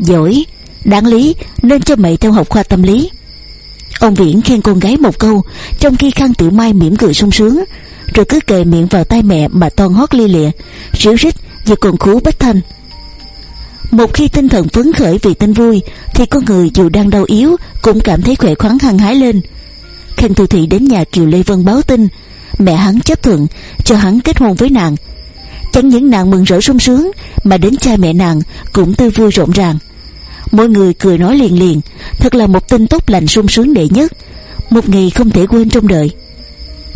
Giỏi, Đáng lý, Nên cho mày theo học khoa tâm lý. Ông Viễn khen con gái một câu, Trong khi Khang Tiểu Mai mỉm cười sung sướng, Rồi cứ kề miệng vào tay mẹ mà toan hót lia lịa, Ríu rít và còn khú bách thanh. Một khi tinh thần phấn khởi vì tin vui, Thì con người dù đang đau yếu Cũng cảm thấy khỏe khoắn hăng hái lên. Khang Thu Thị đến nhà Kiều Lê Vân báo tin, Mẹ hắn chấp thuận, cho hắn kết hôn với nàng. Chẳng những nàng mừng rỡ sung sướng, Mà đến cha mẹ nàng cũng tươi vui rộn ràng. Mọi người cười nói liền liền. Thật là một tin tốt lành sung sướng đệ nhất. Một ngày không thể quên trong đời.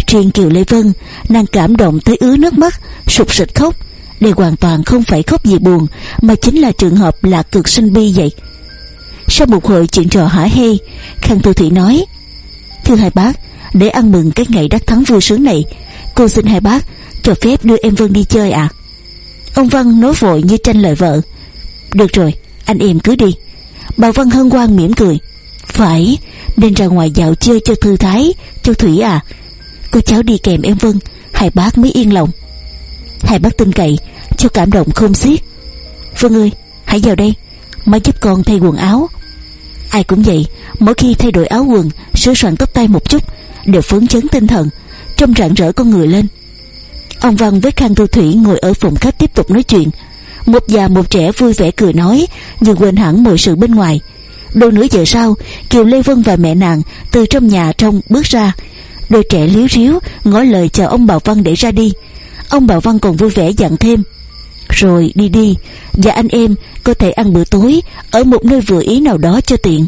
Riêng Kiều Lê Vân, Nàng cảm động tới ứa nước mắt sụp sịch khóc. Đây hoàn toàn không phải khóc vì buồn, Mà chính là trường hợp là cực sinh bi vậy. Sau một hồi chuyện trò hả hê, Khang Tư Thủy nói, Thưa hai bác, Để ăn mừng cái ngày đắc thắng vui sướng này, Cô xin hai bác cho phép đưa em Vân đi chơi ạ. À? Ông Văn nói vội như tranh lời vợ, Được rồi, anh em cứ đi. Bà Văn hân hoan mỉm cười. Phải, nên ra ngoài dạo chơi cho thư thái, Cho Thủy à. Cô cháu đi kèm em Vân, Hai bác mới yên lòng. Hai bác tin cậy, cho cảm động không xiết. Vân ơi, hãy vào đây, Má giúp con thay quần áo. Ai cũng vậy, Mỗi khi thay đổi áo quần, Sửa soạn tóc tay một chút, Đều phấn chấn tinh thần, Trông rạng rỡ con người lên. Ông Văn với Khang Thu Thủy ngồi ở phòng khách tiếp tục nói chuyện. Một già một trẻ vui vẻ cười nói, Nhưng quên hẳn mọi sự bên ngoài. Đôi nửa giờ sau, Kiều Lê Vân và mẹ nàng Từ trong nhà trong bước ra. Đôi trẻ liếu riếu ngỏ lời chờ ông Bảo Văn để ra đi. Ông Bảo Văn còn vui vẻ dặn thêm. Rồi đi đi, Và anh em có thể ăn bữa tối Ở một nơi vừa ý nào đó cho tiện.